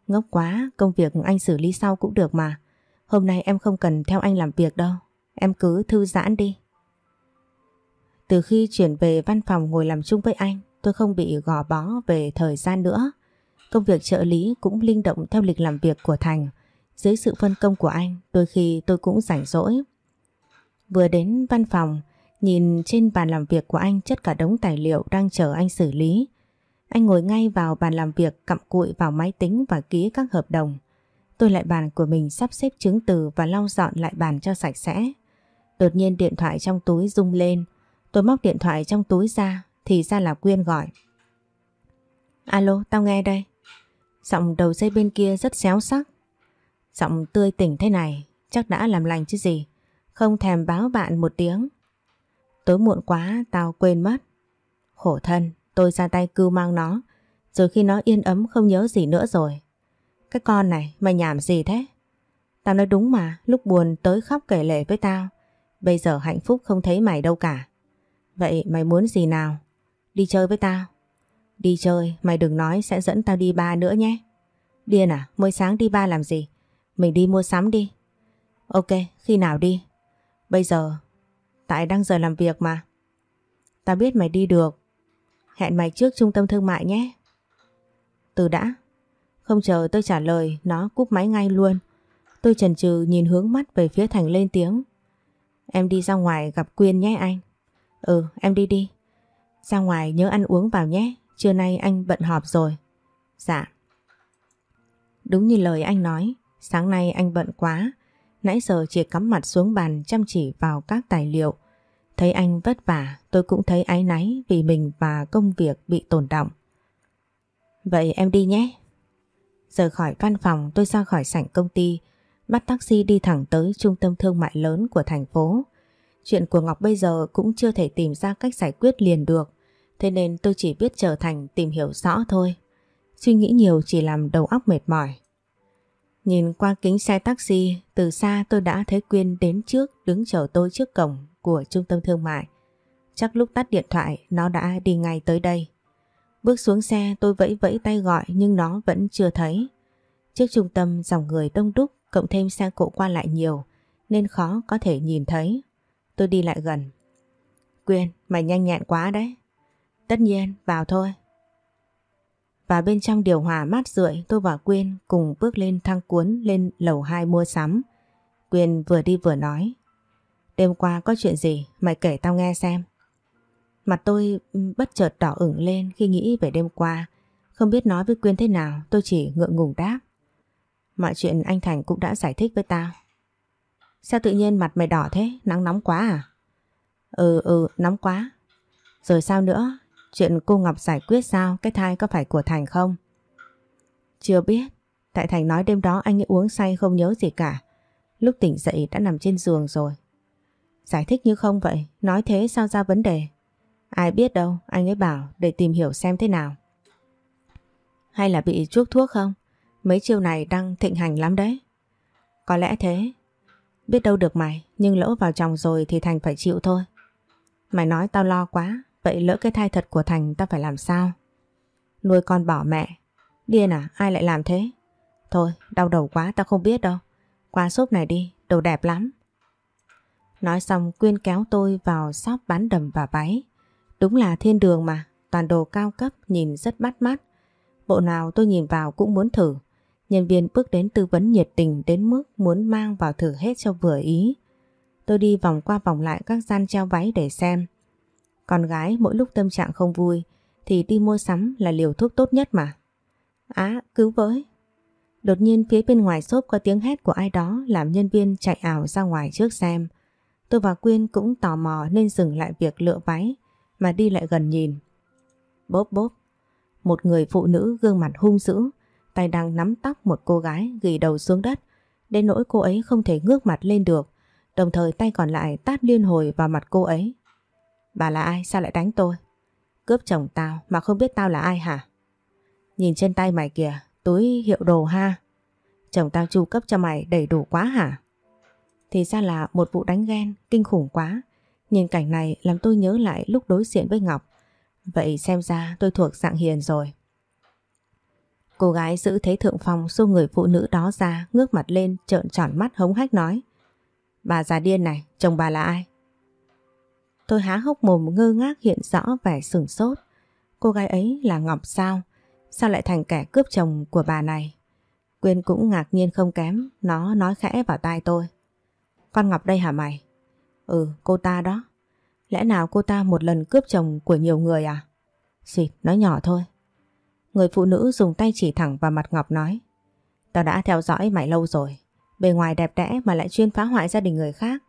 Ngốc quá, công việc anh xử lý sau cũng được mà. Hôm nay em không cần theo anh làm việc đâu. Em cứ thư giãn đi. Từ khi chuyển về văn phòng ngồi làm chung với anh, tôi không bị gò bó về thời gian nữa. Công việc trợ lý cũng linh động theo lịch làm việc của Thành. Dưới sự phân công của anh, đôi khi tôi cũng rảnh rỗi. Vừa đến văn phòng, nhìn trên bàn làm việc của anh chất cả đống tài liệu đang chờ anh xử lý. Anh ngồi ngay vào bàn làm việc cặm cụi vào máy tính và ký các hợp đồng. Tôi lại bàn của mình sắp xếp chứng từ và lau dọn lại bàn cho sạch sẽ. Đột nhiên điện thoại trong túi rung lên. Tôi móc điện thoại trong túi ra thì ra là Quyên gọi. Alo, tao nghe đây. Giọng đầu dây bên kia rất xéo sắc. Giọng tươi tỉnh thế này chắc đã làm lành chứ gì. Không thèm báo bạn một tiếng. Tối muộn quá tao quên mất. Khổ thân, tôi ra tay cưu mang nó. Rồi khi nó yên ấm không nhớ gì nữa rồi. Cái con này mày nhảm gì thế? Tao nói đúng mà, lúc buồn tới khóc kể lể với tao. Bây giờ hạnh phúc không thấy mày đâu cả. Vậy mày muốn gì nào? Đi chơi với tao. Đi chơi, mày đừng nói sẽ dẫn tao đi ba nữa nhé. Điên à, mới sáng đi ba làm gì? Mình đi mua sắm đi. Ok, khi nào đi? Bây giờ, tại đang giờ làm việc mà. Tao biết mày đi được. Hẹn mày trước trung tâm thương mại nhé. Từ đã. Không chờ tôi trả lời, nó cúp máy ngay luôn. Tôi chần chừ nhìn hướng mắt về phía Thành lên tiếng. Em đi ra ngoài gặp Quyên nhé anh. Ừ, em đi đi. Ra ngoài nhớ ăn uống vào nhé. Trưa nay anh bận họp rồi. Dạ. Đúng như lời anh nói, sáng nay anh bận quá. Nãy giờ chỉ cắm mặt xuống bàn chăm chỉ vào các tài liệu. Thấy anh vất vả, tôi cũng thấy áy náy vì mình và công việc bị tồn động. Vậy em đi nhé. Rời khỏi văn phòng tôi ra khỏi sảnh công ty, bắt taxi đi thẳng tới trung tâm thương mại lớn của thành phố. Chuyện của Ngọc bây giờ cũng chưa thể tìm ra cách giải quyết liền được, thế nên tôi chỉ biết trở thành tìm hiểu rõ thôi. Suy nghĩ nhiều chỉ làm đầu óc mệt mỏi. Nhìn qua kính xe taxi, từ xa tôi đã thấy Quyên đến trước đứng chờ tôi trước cổng của trung tâm thương mại. Chắc lúc tắt điện thoại nó đã đi ngay tới đây. Bước xuống xe tôi vẫy vẫy tay gọi nhưng nó vẫn chưa thấy. Trước trung tâm dòng người đông đúc cộng thêm xe cộ qua lại nhiều nên khó có thể nhìn thấy. Tôi đi lại gần. Quyên, mày nhanh nhẹn quá đấy. Tất nhiên, vào thôi. Và bên trong điều hòa mát rượi tôi và Quyên cùng bước lên thang cuốn lên lầu 2 mua sắm. Quyên vừa đi vừa nói. Đêm qua có chuyện gì mày kể tao nghe xem. Mặt tôi bất chợt đỏ ửng lên khi nghĩ về đêm qua. Không biết nói với Quyên thế nào tôi chỉ ngượng ngùng đáp. Mọi chuyện anh Thành cũng đã giải thích với tao. Sao tự nhiên mặt mày đỏ thế? Nắng nóng quá à? Ừ ừ nóng quá. Rồi sao nữa? Chuyện cô Ngọc giải quyết sao? Cái thai có phải của Thành không? Chưa biết. Tại Thành nói đêm đó anh ấy uống say không nhớ gì cả. Lúc tỉnh dậy đã nằm trên giường rồi. Giải thích như không vậy. Nói thế sao ra vấn đề? Ai biết đâu. Anh ấy bảo để tìm hiểu xem thế nào. Hay là bị chuốc thuốc không? Mấy chiêu này đang thịnh hành lắm đấy. Có lẽ thế. Biết đâu được mày, nhưng lỡ vào chồng rồi thì Thành phải chịu thôi. Mày nói tao lo quá, vậy lỡ cái thai thật của Thành ta phải làm sao? Nuôi con bỏ mẹ. Điên à, ai lại làm thế? Thôi, đau đầu quá ta không biết đâu. Qua shop này đi, đồ đẹp lắm. Nói xong Quyên kéo tôi vào shop bán đầm và váy. Đúng là thiên đường mà, toàn đồ cao cấp nhìn rất bắt mắt. Bộ nào tôi nhìn vào cũng muốn thử. Nhân viên bước đến tư vấn nhiệt tình đến mức muốn mang vào thử hết cho vừa ý. Tôi đi vòng qua vòng lại các gian treo váy để xem. Con gái mỗi lúc tâm trạng không vui thì đi mua sắm là liều thuốc tốt nhất mà. Á, cứu với. Đột nhiên phía bên ngoài xốp có tiếng hét của ai đó làm nhân viên chạy ảo ra ngoài trước xem. Tôi và Quyên cũng tò mò nên dừng lại việc lựa váy mà đi lại gần nhìn. Bốp bốp. Một người phụ nữ gương mặt hung dữ tay đang nắm tóc một cô gái ghi đầu xuống đất, đến nỗi cô ấy không thể ngước mặt lên được, đồng thời tay còn lại tát liên hồi vào mặt cô ấy. Bà là ai sao lại đánh tôi? Cướp chồng tao mà không biết tao là ai hả? Nhìn trên tay mày kìa, túi hiệu đồ ha. Chồng tao chu cấp cho mày đầy đủ quá hả? Thì ra là một vụ đánh ghen, kinh khủng quá. Nhìn cảnh này làm tôi nhớ lại lúc đối diện với Ngọc. Vậy xem ra tôi thuộc dạng hiền rồi. Cô gái giữ thế thượng phong xô người phụ nữ đó ra ngước mặt lên trợn tròn mắt hống hách nói Bà già điên này, chồng bà là ai? Tôi há hốc mồm ngơ ngác hiện rõ vẻ sửng sốt. Cô gái ấy là Ngọc sao? Sao lại thành kẻ cướp chồng của bà này? Quyên cũng ngạc nhiên không kém, nó nói khẽ vào tai tôi. Con Ngọc đây hả mày? Ừ, cô ta đó. Lẽ nào cô ta một lần cướp chồng của nhiều người à? Xịt, nói nhỏ thôi. Người phụ nữ dùng tay chỉ thẳng vào mặt Ngọc nói Tao đã theo dõi mày lâu rồi Bề ngoài đẹp đẽ mà lại chuyên phá hoại gia đình người khác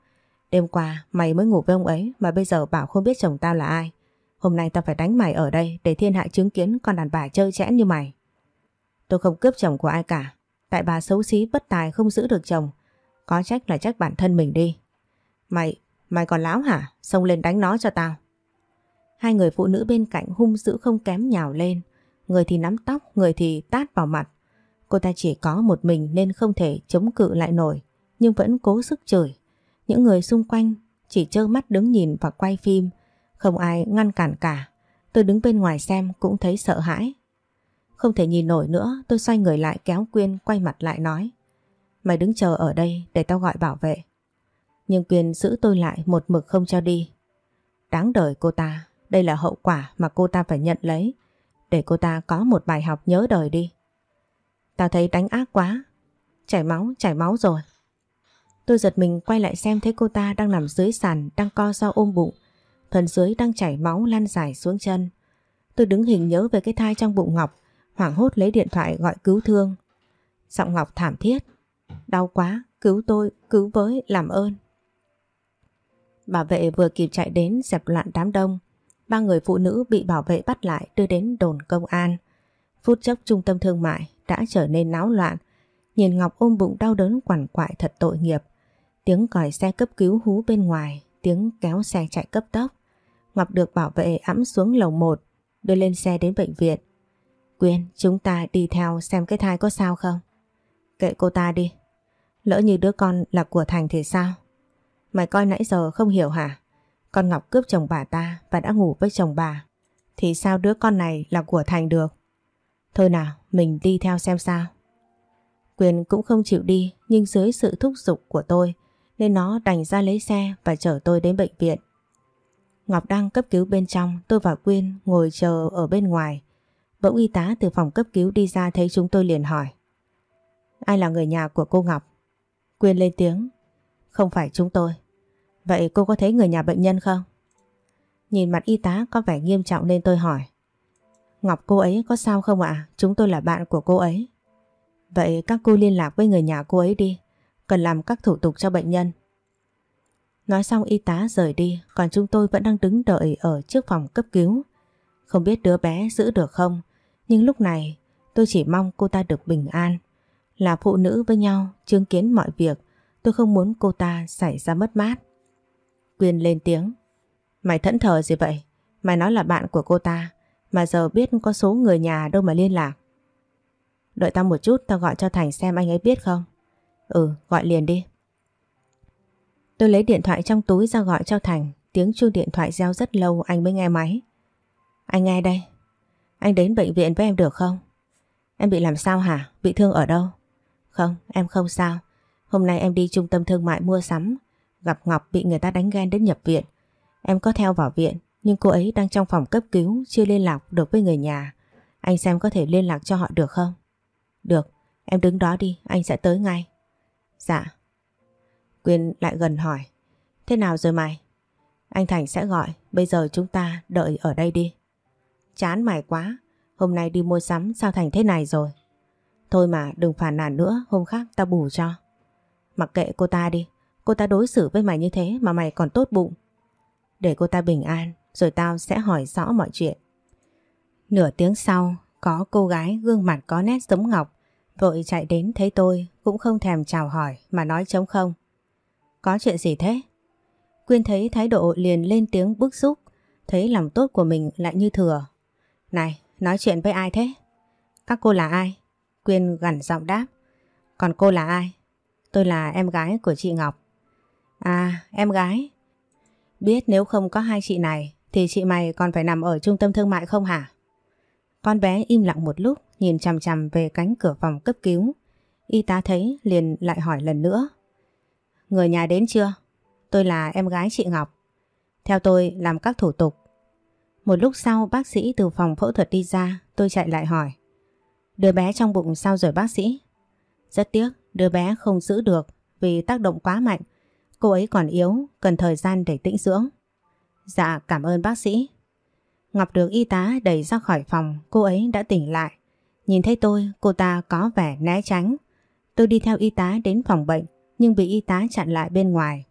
Đêm qua mày mới ngủ với ông ấy Mà bây giờ bảo không biết chồng tao là ai. Hôm nay tao phải đánh mày ở đây Để thiên hạ chứng kiến con đàn bà chơi chẽn như mày. Tôi không cướp chồng của ai cả. Tại bà xấu xí bất tài không giữ được chồng. Có trách là trách bản thân mình đi. Mày, mày còn láo hả? Xông lên đánh nó cho tao. Hai người phụ nữ bên cạnh hung dữ không kém nhào lên. Người thì nắm tóc, người thì tát vào mặt. cô ta chỉ có một mình nên không thể chống cự lại nổi, nhưng vẫn cố sức chửi. Những người xung quanh chỉ trơ mắt đứng nhìn và quay phim, không ai ngăn cản cả. Tôi đứng bên ngoài xem cũng thấy sợ hãi. Không thể nhìn nổi nữa, tôi xoay người lại kéo Quyên quay mặt lại nói. Mày đứng chờ ở đây để tao gọi bảo vệ. Nhưng Quyên giữ tôi lại một mực không cho đi. Đáng đời cô ta, đây là hậu quả mà cô ta phải nhận lấy. Để cô ta có một bài học nhớ đời đi. Tao thấy đánh ác quá. Chảy máu, chảy máu rồi. Tôi giật mình quay lại xem thấy cô ta đang nằm dưới sàn, đang co sau ôm bụng. Phần dưới đang chảy máu lan dài xuống chân. Tôi đứng hình nhớ về cái thai trong bụng Ngọc, hoảng hốt lấy điện thoại gọi cứu thương. Giọng Ngọc thảm thiết. Đau quá, cứu tôi, cứu với, làm ơn. Bảo vệ vừa kịp chạy đến dẹp loạn đám đông. Ba người phụ nữ bị bảo vệ bắt lại đưa đến đồn công an. Phút chốc trung tâm thương mại đã trở nên náo loạn. Nhìn Ngọc ôm bụng đau đớn quằn quại thật tội nghiệp. Tiếng còi xe cấp cứu hú bên ngoài, tiếng kéo xe chạy cấp tốc. Ngọc được bảo vệ ẵm xuống lầu 1, đưa lên xe đến bệnh viện. Quyên, chúng ta đi theo xem cái thai có sao không? Kệ cô ta đi. Lỡ như đứa con là của Thành thì sao? Mày coi nãy giờ không hiểu hả? Con Ngọc cướp chồng bà ta và đã ngủ với chồng bà. Thì sao đứa con này là của Thành được? Thôi nào, mình đi theo xem sao. Quyền cũng không chịu đi nhưng dưới sự thúc giục của tôi nên nó đành ra lấy xe và chở tôi đến bệnh viện. Ngọc đang cấp cứu bên trong, tôi và Quyên ngồi chờ ở bên ngoài. Bỗng y tá từ phòng cấp cứu đi ra thấy chúng tôi liền hỏi. Ai là người nhà của cô Ngọc? Quyên lên tiếng. Không phải chúng tôi. Vậy cô có thấy người nhà bệnh nhân không? Nhìn mặt y tá có vẻ nghiêm trọng nên tôi hỏi. Ngọc cô ấy có sao không ạ? Chúng tôi là bạn của cô ấy. Vậy các cô liên lạc với người nhà cô ấy đi. Cần làm các thủ tục cho bệnh nhân. Nói xong y tá rời đi, còn chúng tôi vẫn đang đứng đợi ở trước phòng cấp cứu. Không biết đứa bé giữ được không, nhưng lúc này tôi chỉ mong cô ta được bình an. Là phụ nữ với nhau, chứng kiến mọi việc, tôi không muốn cô ta xảy ra mất mát. Quyên lên tiếng. Mày thẫn thờ gì vậy? Mày nói là bạn của cô ta, mà giờ biết có số người nhà đâu mà liên lạc. Đợi tao một chút, tao gọi cho Thành xem anh ấy biết không. Ừ gọi liền đi. Tôi lấy điện thoại trong túi ra gọi cho Thành. Tiếng chuông điện thoại reo rất lâu anh mới nghe máy. Anh nghe đây. Anh đến bệnh viện với em được không? Em bị làm sao hả? Bị thương ở đâu? Không, em không sao. Hôm nay em đi trung tâm thương mại mua sắm. Gặp Ngọc bị người ta đánh ghen đến nhập viện. Em có theo vào viện nhưng cô ấy đang trong phòng cấp cứu chưa liên lạc được với người nhà. Anh xem có thể liên lạc cho họ được không? Được, em đứng đó đi, anh sẽ tới ngay. Dạ. Quyên lại gần hỏi. Thế nào rồi mày? Anh Thành sẽ gọi, bây giờ chúng ta đợi ở đây đi. Chán mày quá, hôm nay đi mua sắm sao thành thế này rồi? Thôi mà đừng phản nàn nữa, hôm khác ta bù cho. Mặc kệ cô ta đi, cô ta đối xử với mày như thế mà mày còn tốt bụng. Để cô ta bình an, rồi tao sẽ hỏi rõ mọi chuyện. Nửa tiếng sau, có cô gái gương mặt có nét giống Ngọc, vội chạy đến thấy tôi cũng không thèm chào hỏi mà nói chống không. Có chuyện gì thế? Quyên thấy thái độ liền lên tiếng bức xúc, thấy lòng tốt của mình lại như thừa. Này, nói chuyện với ai thế? Các cô là ai? Quyên gằn giọng đáp. Còn cô là ai? Tôi là em gái của chị Ngọc. À, em gái. Biết nếu không có hai chị này thì chị mày còn phải nằm ở trung tâm thương mại không hả? Con bé im lặng một lúc nhìn chằm chằm về cánh cửa phòng cấp cứu. Y tá thấy liền lại hỏi lần nữa. Người nhà đến chưa? Tôi là em gái chị Ngọc. Theo tôi làm các thủ tục. Một lúc sau bác sĩ từ phòng phẫu thuật đi ra tôi chạy lại hỏi. Đứa bé trong bụng sao rồi bác sĩ? Rất tiếc đứa bé không giữ được vì tác động quá mạnh. Cô ấy còn yếu, cần thời gian để tĩnh dưỡng. Dạ cảm ơn bác sĩ. Ngọc được y tá đẩy ra khỏi phòng, cô ấy đã tỉnh lại. Nhìn thấy tôi, cô ta có vẻ né tránh. Tôi đi theo y tá đến phòng bệnh, nhưng bị y tá chặn lại bên ngoài.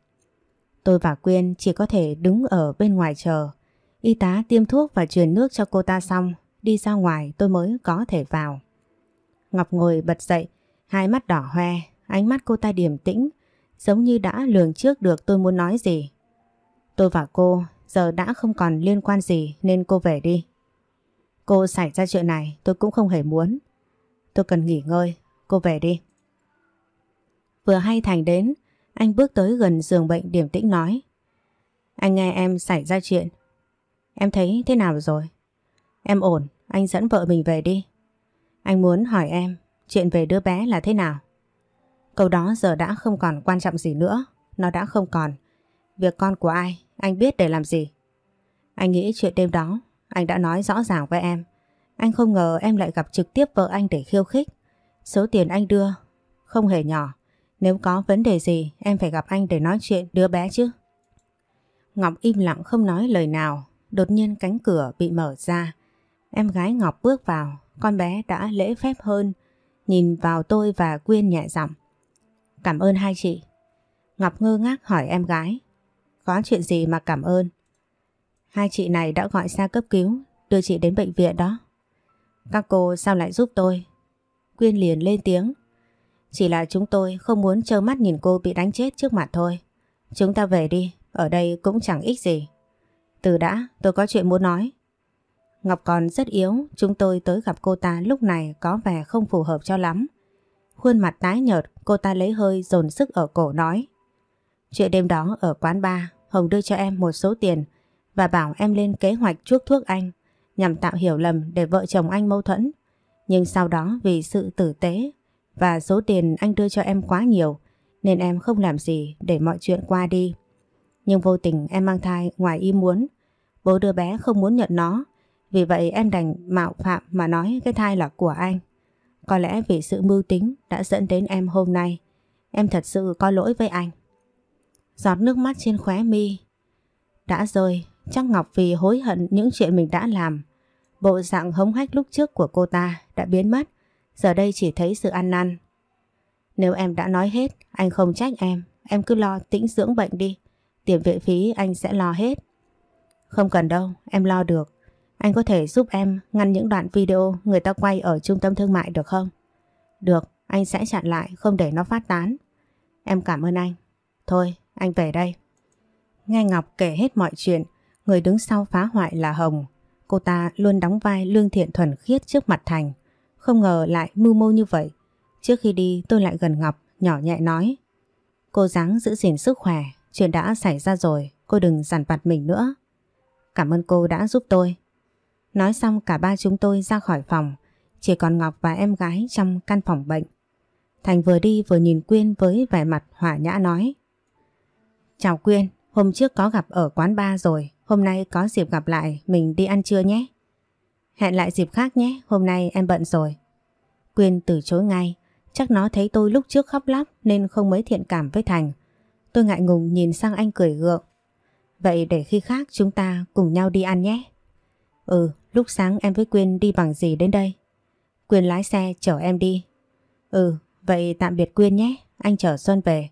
Tôi và Quyên chỉ có thể đứng ở bên ngoài chờ. Y tá tiêm thuốc và truyền nước cho cô ta xong, đi ra ngoài tôi mới có thể vào. Ngọc ngồi bật dậy, hai mắt đỏ hoe, ánh mắt cô ta điềm tĩnh, giống như đã lường trước được tôi muốn nói gì. Tôi và cô giờ đã không còn liên quan gì nên cô về đi. Cô xảy ra chuyện này tôi cũng không hề muốn. Tôi cần nghỉ ngơi, cô về đi. Vừa hay Thành đến, anh bước tới gần giường bệnh điểm tĩnh nói. Anh nghe em xảy ra chuyện. Em thấy thế nào rồi? Em ổn, anh dẫn vợ mình về đi. Anh muốn hỏi em, chuyện về đứa bé là thế nào? Câu đó giờ đã không còn quan trọng gì nữa, nó đã không còn. Việc con của ai, anh biết để làm gì? Anh nghĩ chuyện đêm đó, anh đã nói rõ ràng với em. Anh không ngờ em lại gặp trực tiếp vợ anh để khiêu khích. Số tiền anh đưa không hề nhỏ. Nếu có vấn đề gì, em phải gặp anh để nói chuyện đứa bé chứ. Ngọc im lặng không nói lời nào. Đột nhiên cánh cửa bị mở ra. Em gái Ngọc bước vào. Con bé đã lễ phép hơn. Nhìn vào tôi và Quyên nhẹ giọng. Cảm ơn hai chị. Ngọc ngơ ngác hỏi em gái. Có chuyện gì mà cảm ơn? Hai chị này đã gọi xe cấp cứu, đưa chị đến bệnh viện đó. Các cô sao lại giúp tôi? Quyên liền lên tiếng. Chỉ là chúng tôi không muốn trơ mắt nhìn cô bị đánh chết trước mặt thôi. Chúng ta về đi, ở đây cũng chẳng ích gì. Từ đã, tôi có chuyện muốn nói. Ngọc còn rất yếu, chúng tôi tới gặp cô ta lúc này có vẻ không phù hợp cho lắm. Khuôn mặt tái nhợt, cô ta lấy hơi dồn sức ở cổ nói. Chuyện đêm đó ở quán bar, Hồng đưa cho em một số tiền và bảo em lên kế hoạch chuốc thuốc anh, nhằm tạo hiểu lầm để vợ chồng anh mâu thuẫn. Nhưng sau đó vì sự tử tế và số tiền anh đưa cho em quá nhiều, nên em không làm gì để mọi chuyện qua đi. Nhưng vô tình em mang thai ngoài ý muốn. Bố đứa bé không muốn nhận nó vì vậy em đành mạo phạm mà nói cái thai là của anh. Có lẽ vì sự mưu tính đã dẫn đến em hôm nay. Em thật sự có lỗi với anh. Giọt nước mắt trên khóe mi đã rơi Chắc Ngọc vì hối hận những chuyện mình đã làm. Bộ dạng hống hách lúc trước của cô ta đã biến mất. Giờ đây chỉ thấy sự ăn năn. Nếu em đã nói hết, anh không trách em. Em cứ lo tĩnh dưỡng bệnh đi. Tiền viện phí anh sẽ lo hết. Không cần đâu, em lo được. Anh có thể giúp em ngăn những đoạn video người ta quay ở trung tâm thương mại được không? Được, anh sẽ chặn lại không để nó phát tán. Em cảm ơn anh. Thôi, anh về đây. Nghe Ngọc kể hết mọi chuyện, Người đứng sau phá hoại là Hồng. Cô ta luôn đóng vai lương thiện thuần khiết trước mặt Thành. Không ngờ lại mưu mô như vậy. Trước khi đi tôi lại gần Ngọc, nhỏ nhẹ nói. Cô dáng giữ gìn sức khỏe, chuyện đã xảy ra rồi, cô đừng giàn vặt mình nữa. Cảm ơn cô đã giúp tôi. Nói xong cả ba chúng tôi ra khỏi phòng, chỉ còn Ngọc và em gái trong căn phòng bệnh. Thành vừa đi vừa nhìn Quyên với vẻ mặt hỏa nhã nói. Chào Quyên, hôm trước có gặp ở quán bar rồi, Hôm nay có dịp gặp lại mình đi ăn trưa nhé. Hẹn lại dịp khác nhé, hôm nay em bận rồi. Quyên từ chối ngay, chắc nó thấy tôi lúc trước khóc lóc nên không mấy thiện cảm với Thành. Tôi ngại ngùng nhìn sang anh cười gượng. Vậy để khi khác chúng ta cùng nhau đi ăn nhé. Ừ, lúc sáng em với Quyên đi bằng gì đến đây? Quyên lái xe chở em đi. Ừ, vậy tạm biệt Quyên nhé, anh chở Xuân về.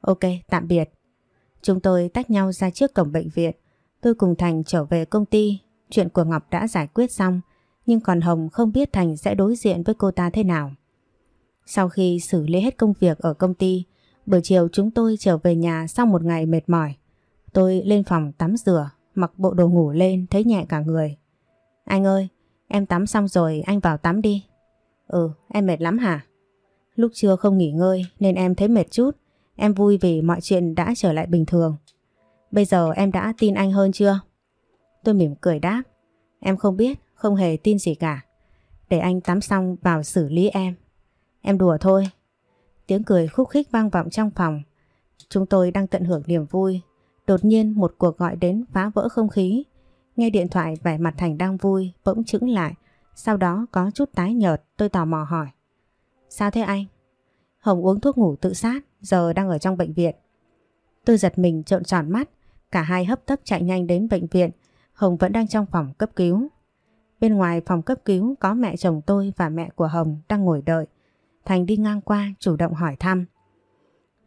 Ok, tạm biệt. Chúng tôi tách nhau ra trước cổng bệnh viện. Tôi cùng Thành trở về công ty, chuyện của Ngọc đã giải quyết xong, nhưng còn Hồng không biết Thành sẽ đối diện với cô ta thế nào. Sau khi xử lý hết công việc ở công ty, buổi chiều chúng tôi trở về nhà sau một ngày mệt mỏi. Tôi lên phòng tắm rửa, mặc bộ đồ ngủ lên thấy nhẹ cả người. Anh ơi, em tắm xong rồi anh vào tắm đi. Ừ, em mệt lắm hả? Lúc trưa không nghỉ ngơi nên em thấy mệt chút. Em vui vì mọi chuyện đã trở lại bình thường. Bây giờ em đã tin anh hơn chưa? Tôi mỉm cười đáp. Em không biết, không hề tin gì cả. Để anh tắm xong vào xử lý em. Em đùa thôi. Tiếng cười khúc khích vang vọng trong phòng. Chúng tôi đang tận hưởng niềm vui. Đột nhiên một cuộc gọi đến phá vỡ không khí. Nghe điện thoại vẻ mặt Thành đang vui, bỗng chững lại. Sau đó có chút tái nhợt, tôi tò mò hỏi. Sao thế anh? Hồng uống thuốc ngủ tự sát, giờ đang ở trong bệnh viện. Tôi giật mình trợn tròn mắt, Cả hai hấp tấp chạy nhanh đến bệnh viện, Hồng vẫn đang trong phòng cấp cứu. Bên ngoài phòng cấp cứu có mẹ chồng tôi và mẹ của Hồng đang ngồi đợi. Thành đi ngang qua chủ động hỏi thăm.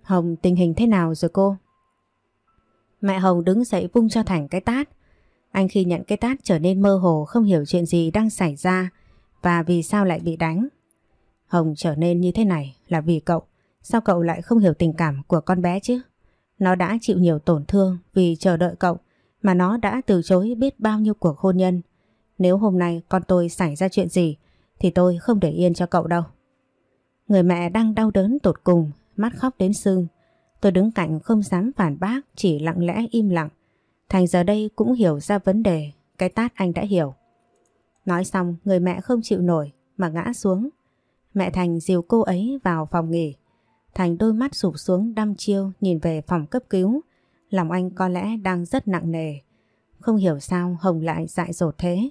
Hồng tình hình thế nào rồi cô? Mẹ Hồng đứng dậy vung cho Thành cái tát. Anh khi nhận cái tát trở nên mơ hồ không hiểu chuyện gì đang xảy ra và vì sao lại bị đánh. Hồng trở nên như thế này là vì cậu. Sao cậu lại không hiểu tình cảm của con bé chứ? Nó đã chịu nhiều tổn thương vì chờ đợi cậu mà nó đã từ chối biết bao nhiêu cuộc hôn nhân. Nếu hôm nay con tôi xảy ra chuyện gì thì tôi không để yên cho cậu đâu. Người mẹ đang đau đớn tột cùng, mắt khóc đến sưng. Tôi đứng cạnh không dám phản bác, chỉ lặng lẽ im lặng. Thành giờ đây cũng hiểu ra vấn đề, cái tát anh đã hiểu. Nói xong, người mẹ không chịu nổi mà ngã xuống. Mẹ Thành dìu cô ấy vào phòng nghỉ. Thành đôi mắt sụp xuống đăm chiêu nhìn về phòng cấp cứu. Lòng anh có lẽ đang rất nặng nề. Không hiểu sao Hồng lại dại dột thế.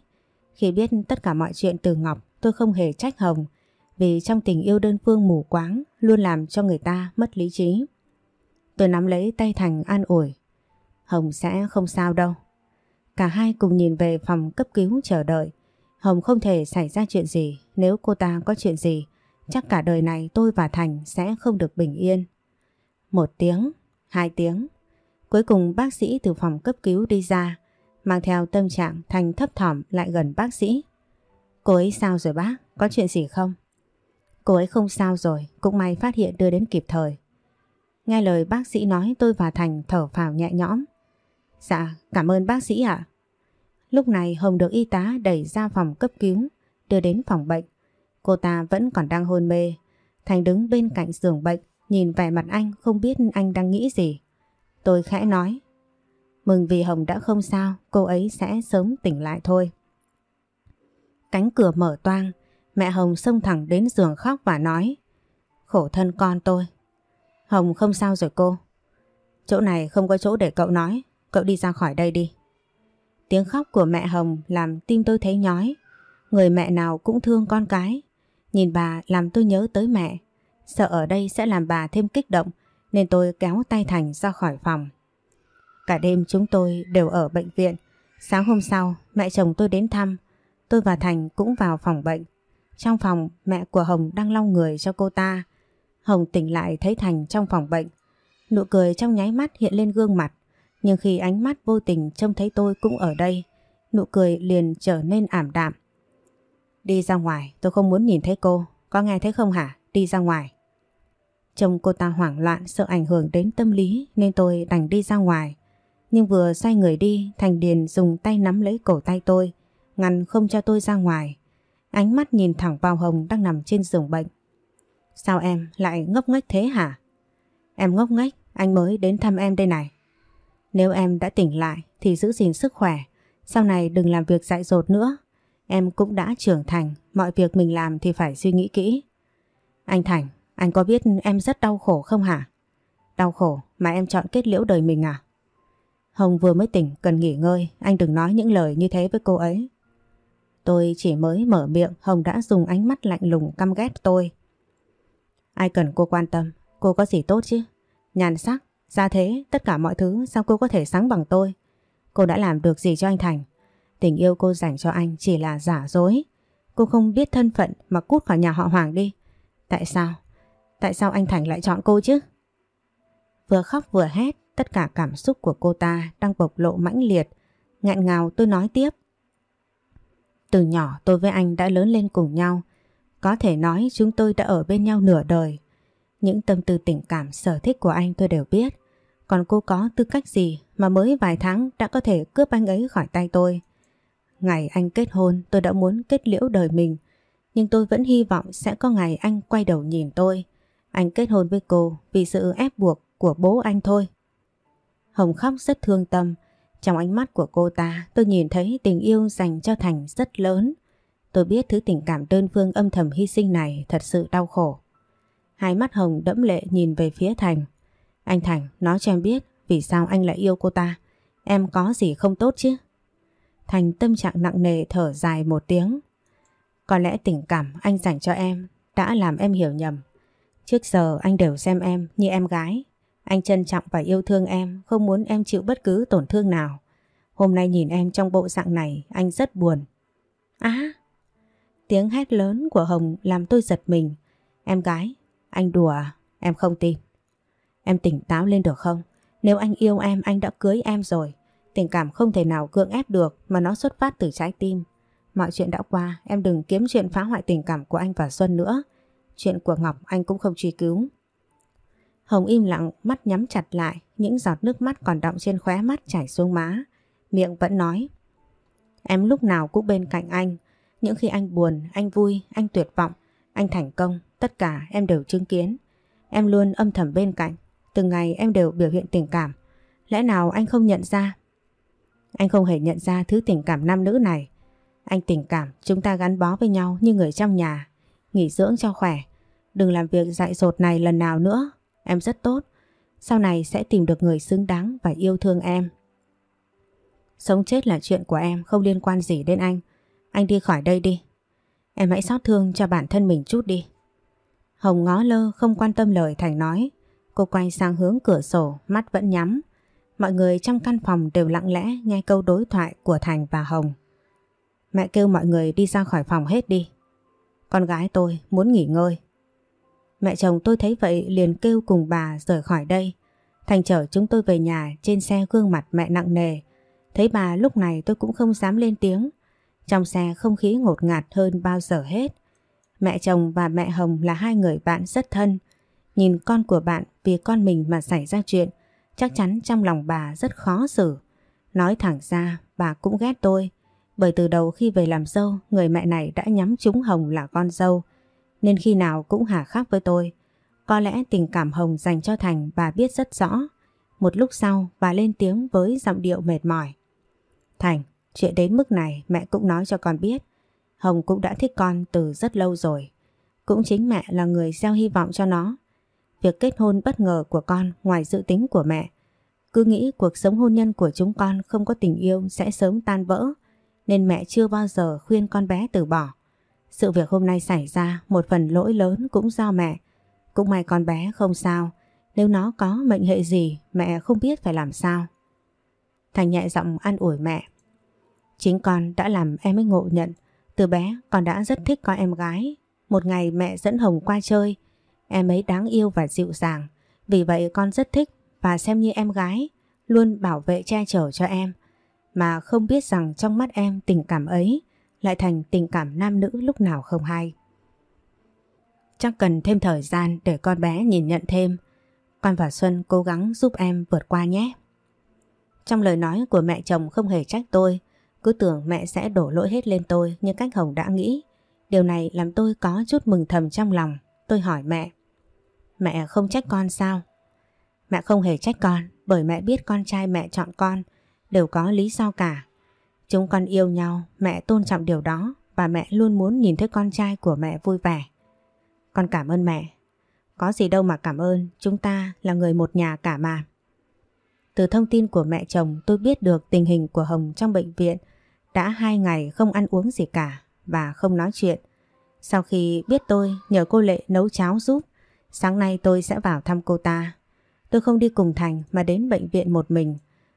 Khi biết tất cả mọi chuyện từ Ngọc, tôi không hề trách Hồng, vì trong tình yêu đơn phương mù quáng luôn làm cho người ta mất lý trí. Tôi nắm lấy tay Thành an ủi. Hồng sẽ không sao đâu. Cả hai cùng nhìn về phòng cấp cứu chờ đợi. Hồng không thể xảy ra chuyện gì nếu cô ta có chuyện gì. Chắc cả đời này tôi và Thành sẽ không được bình yên. Một tiếng, hai tiếng. Cuối cùng bác sĩ từ phòng cấp cứu đi ra, mang theo tâm trạng Thành thấp thỏm lại gần bác sĩ. Cô ấy sao rồi bác? Có chuyện gì không? Cô ấy không sao rồi, cũng may phát hiện đưa đến kịp thời. Nghe lời bác sĩ nói tôi và Thành thở phào nhẹ nhõm. Dạ, cảm ơn bác sĩ ạ. Lúc này Hồng được y tá đẩy ra phòng cấp cứu, đưa đến phòng bệnh. Cô ta vẫn còn đang hôn mê. Thành đứng bên cạnh giường bệnh, nhìn vẻ mặt anh không biết anh đang nghĩ gì. Tôi khẽ nói. Mừng vì Hồng đã không sao, cô ấy sẽ sớm tỉnh lại thôi. Cánh cửa mở toang, mẹ Hồng xông thẳng đến giường khóc và nói. Khổ thân con tôi. Hồng không sao rồi cô. Chỗ này không có chỗ để cậu nói, cậu đi ra khỏi đây đi. Tiếng khóc của mẹ Hồng làm tim tôi thấy nhói. Người mẹ nào cũng thương con cái. Nhìn bà làm tôi nhớ tới mẹ. Sợ ở đây sẽ làm bà thêm kích động nên tôi kéo tay Thành ra khỏi phòng. Cả đêm chúng tôi đều ở bệnh viện. Sáng hôm sau mẹ chồng tôi đến thăm. Tôi và Thành cũng vào phòng bệnh. Trong phòng mẹ của Hồng đang lau người cho cô ta. Hồng tỉnh lại thấy Thành trong phòng bệnh. Nụ cười trong nháy mắt hiện lên gương mặt. Nhưng khi ánh mắt vô tình trông thấy tôi cũng ở đây, nụ cười liền trở nên ảm đạm. Đi ra ngoài, tôi không muốn nhìn thấy cô. Có nghe thấy không hả? Đi ra ngoài. Trông cô ta hoảng loạn sợ ảnh hưởng đến tâm lý nên tôi đành đi ra ngoài. Nhưng vừa xoay người đi, Thành Điền dùng tay nắm lấy cổ tay tôi, ngăn không cho tôi ra ngoài. Ánh mắt nhìn thẳng vào Hồng đang nằm trên giường bệnh. Sao em lại ngốc nghếch thế hả? Em ngốc nghếch, anh mới đến thăm em đây này. Nếu em đã tỉnh lại thì giữ gìn sức khỏe, sau này đừng làm việc dại dột nữa. Em cũng đã trưởng thành, mọi việc mình làm thì phải suy nghĩ kỹ. Anh Thành, anh có biết em rất đau khổ không hả? Đau khổ mà em chọn kết liễu đời mình à? Hồng vừa mới tỉnh, cần nghỉ ngơi, anh đừng nói những lời như thế với cô ấy. Tôi chỉ mới mở miệng, Hồng đã dùng ánh mắt lạnh lùng căm ghét tôi. Ai cần cô quan tâm, cô có gì tốt chứ? Nhàn sắc, ra thế, tất cả mọi thứ sao cô có thể sáng bằng tôi? Cô đã làm được gì cho anh Thành? Tình yêu cô dành cho anh chỉ là giả dối. Cô không biết thân phận mà cút khỏi nhà họ Hoàng đi. Tại sao? Tại sao anh Thành lại chọn cô chứ? Vừa khóc vừa hét, tất cả cảm xúc của cô ta đang bộc lộ mãnh liệt. Ngạn ngào tôi nói tiếp. Từ nhỏ tôi với anh đã lớn lên cùng nhau. Có thể nói chúng tôi đã ở bên nhau nửa đời. Những tâm tư tình cảm sở thích của anh tôi đều biết. Còn cô có tư cách gì mà mới vài tháng đã có thể cướp anh ấy khỏi tay tôi. Ngày anh kết hôn, tôi đã muốn kết liễu đời mình. Nhưng tôi vẫn hy vọng sẽ có ngày anh quay đầu nhìn tôi. Anh kết hôn với cô vì sự ép buộc của bố anh thôi. Hồng khóc rất thương tâm. Trong ánh mắt của cô ta, tôi nhìn thấy tình yêu dành cho Thành rất lớn. Tôi biết thứ tình cảm đơn phương âm thầm hy sinh này thật sự đau khổ. Hai mắt Hồng đẫm lệ nhìn về phía Thành. Anh Thành, nói cho em biết vì sao anh lại yêu cô ta. Em có gì không tốt chứ? Thành tâm trạng nặng nề thở dài một tiếng. Có lẽ tình cảm anh dành cho em đã làm em hiểu nhầm. Trước giờ anh đều xem em như em gái. Anh trân trọng và yêu thương em, không muốn em chịu bất cứ tổn thương nào. Hôm nay nhìn em trong bộ dạng này, anh rất buồn. Á! tiếng hét lớn của Hồng làm tôi giật mình. Em gái, anh đùa à? Em không tin. Em tỉnh táo lên được không? Nếu anh yêu em, anh đã cưới em rồi. Tình cảm không thể nào cưỡng ép được mà nó xuất phát từ trái tim. Mọi chuyện đã qua, em đừng kiếm chuyện phá hoại tình cảm của anh và Xuân nữa. Chuyện của Ngọc anh cũng không truy cứu. Hồng im lặng, mắt nhắm chặt lại, những giọt nước mắt còn đọng trên khóe mắt chảy xuống má. Miệng vẫn nói. Em lúc nào cũng bên cạnh anh. Những khi anh buồn, anh vui, anh tuyệt vọng, Anh thành công, tất cả em đều chứng kiến. Em luôn âm thầm bên cạnh, từng ngày em đều biểu hiện tình cảm. Lẽ nào anh không nhận ra? Anh không hề nhận ra thứ tình cảm nam nữ này. Anh tình cảm chúng ta gắn bó với nhau như người trong nhà. Nghỉ dưỡng cho khỏe. Đừng làm việc dại dột này lần nào nữa. Em rất tốt. Sau này sẽ tìm được người xứng đáng và yêu thương em. Sống chết là chuyện của em không liên quan gì đến anh. Anh đi khỏi đây đi. Em hãy xót thương cho bản thân mình chút đi. Hồng ngó lơ không quan tâm lời Thành nói. Cô quay sang hướng cửa sổ, mắt vẫn nhắm. Mọi người trong căn phòng đều lặng lẽ nghe câu đối thoại của Thành và Hồng. Mẹ kêu mọi người đi ra khỏi phòng hết đi. Con gái tôi muốn nghỉ ngơi. Mẹ chồng tôi thấy vậy liền kêu cùng bà rời khỏi đây. Thành chở chúng tôi về nhà trên xe gương mặt mẹ nặng nề. Thấy bà lúc này tôi cũng không dám lên tiếng. Trong xe không khí ngột ngạt hơn bao giờ hết. Mẹ chồng và mẹ Hồng là hai người bạn rất thân. Nhìn con của bạn vì con mình mà xảy ra chuyện, chắc chắn trong lòng bà rất khó xử. Nói thẳng ra, bà cũng ghét tôi. Bởi từ đầu khi về làm dâu, người mẹ này đã nhắm trúng Hồng là con dâu. Nên khi nào cũng hà khắc với tôi. Có lẽ tình cảm Hồng dành cho Thành bà biết rất rõ. Một lúc sau bà lên tiếng với giọng điệu mệt mỏi. Thành, chuyện đến mức này mẹ cũng nói cho con biết. Hồng cũng đã thích con từ rất lâu rồi. Cũng chính mẹ là người gieo hy vọng cho nó. Việc kết hôn bất ngờ của con ngoài dự tính của mẹ. Cứ nghĩ cuộc sống hôn nhân của chúng con không có tình yêu sẽ sớm tan vỡ. Nên mẹ chưa bao giờ khuyên con bé từ bỏ. Sự việc hôm nay xảy ra một phần lỗi lớn cũng do mẹ. Cũng may con bé không sao. Nếu nó có mệnh hệ gì, mẹ không biết phải làm sao. Thành nhẹ giọng an ủi mẹ. Chính con đã làm em ấy ngộ nhận. Từ bé con đã rất thích con em gái. Một ngày mẹ dẫn Hồng qua chơi. Em ấy đáng yêu và dịu dàng. Vì vậy con rất thích và xem như em gái. Luôn bảo vệ che chở cho em. Mà không biết rằng trong mắt em tình cảm ấy lại thành tình cảm nam nữ lúc nào không hay. Chắc cần thêm thời gian để con bé nhìn nhận thêm. Con và Xuân cố gắng giúp em vượt qua nhé. Trong lời nói của mẹ chồng không hề trách tôi, cứ tưởng mẹ sẽ đổ lỗi hết lên tôi như cách Hồng đã nghĩ. Điều này làm tôi có chút mừng thầm trong lòng. Tôi hỏi mẹ. Mẹ không trách con sao? Mẹ không hề trách con bởi mẹ biết con trai mẹ chọn con đều có lý do cả. Chúng con yêu nhau, mẹ tôn trọng điều đó và mẹ luôn muốn nhìn thấy con trai của mẹ vui vẻ. Con cảm ơn mẹ. Có gì đâu mà cảm ơn, chúng ta là người một nhà cả mà. Từ thông tin của mẹ chồng tôi biết được tình hình của Hồng trong bệnh viện đã hai ngày không ăn uống gì cả và không nói chuyện. Sau khi biết tôi nhờ cô Lệ nấu cháo giúp, sáng nay tôi sẽ vào thăm cô ta. Tôi không đi cùng Thành mà đến bệnh viện một mình.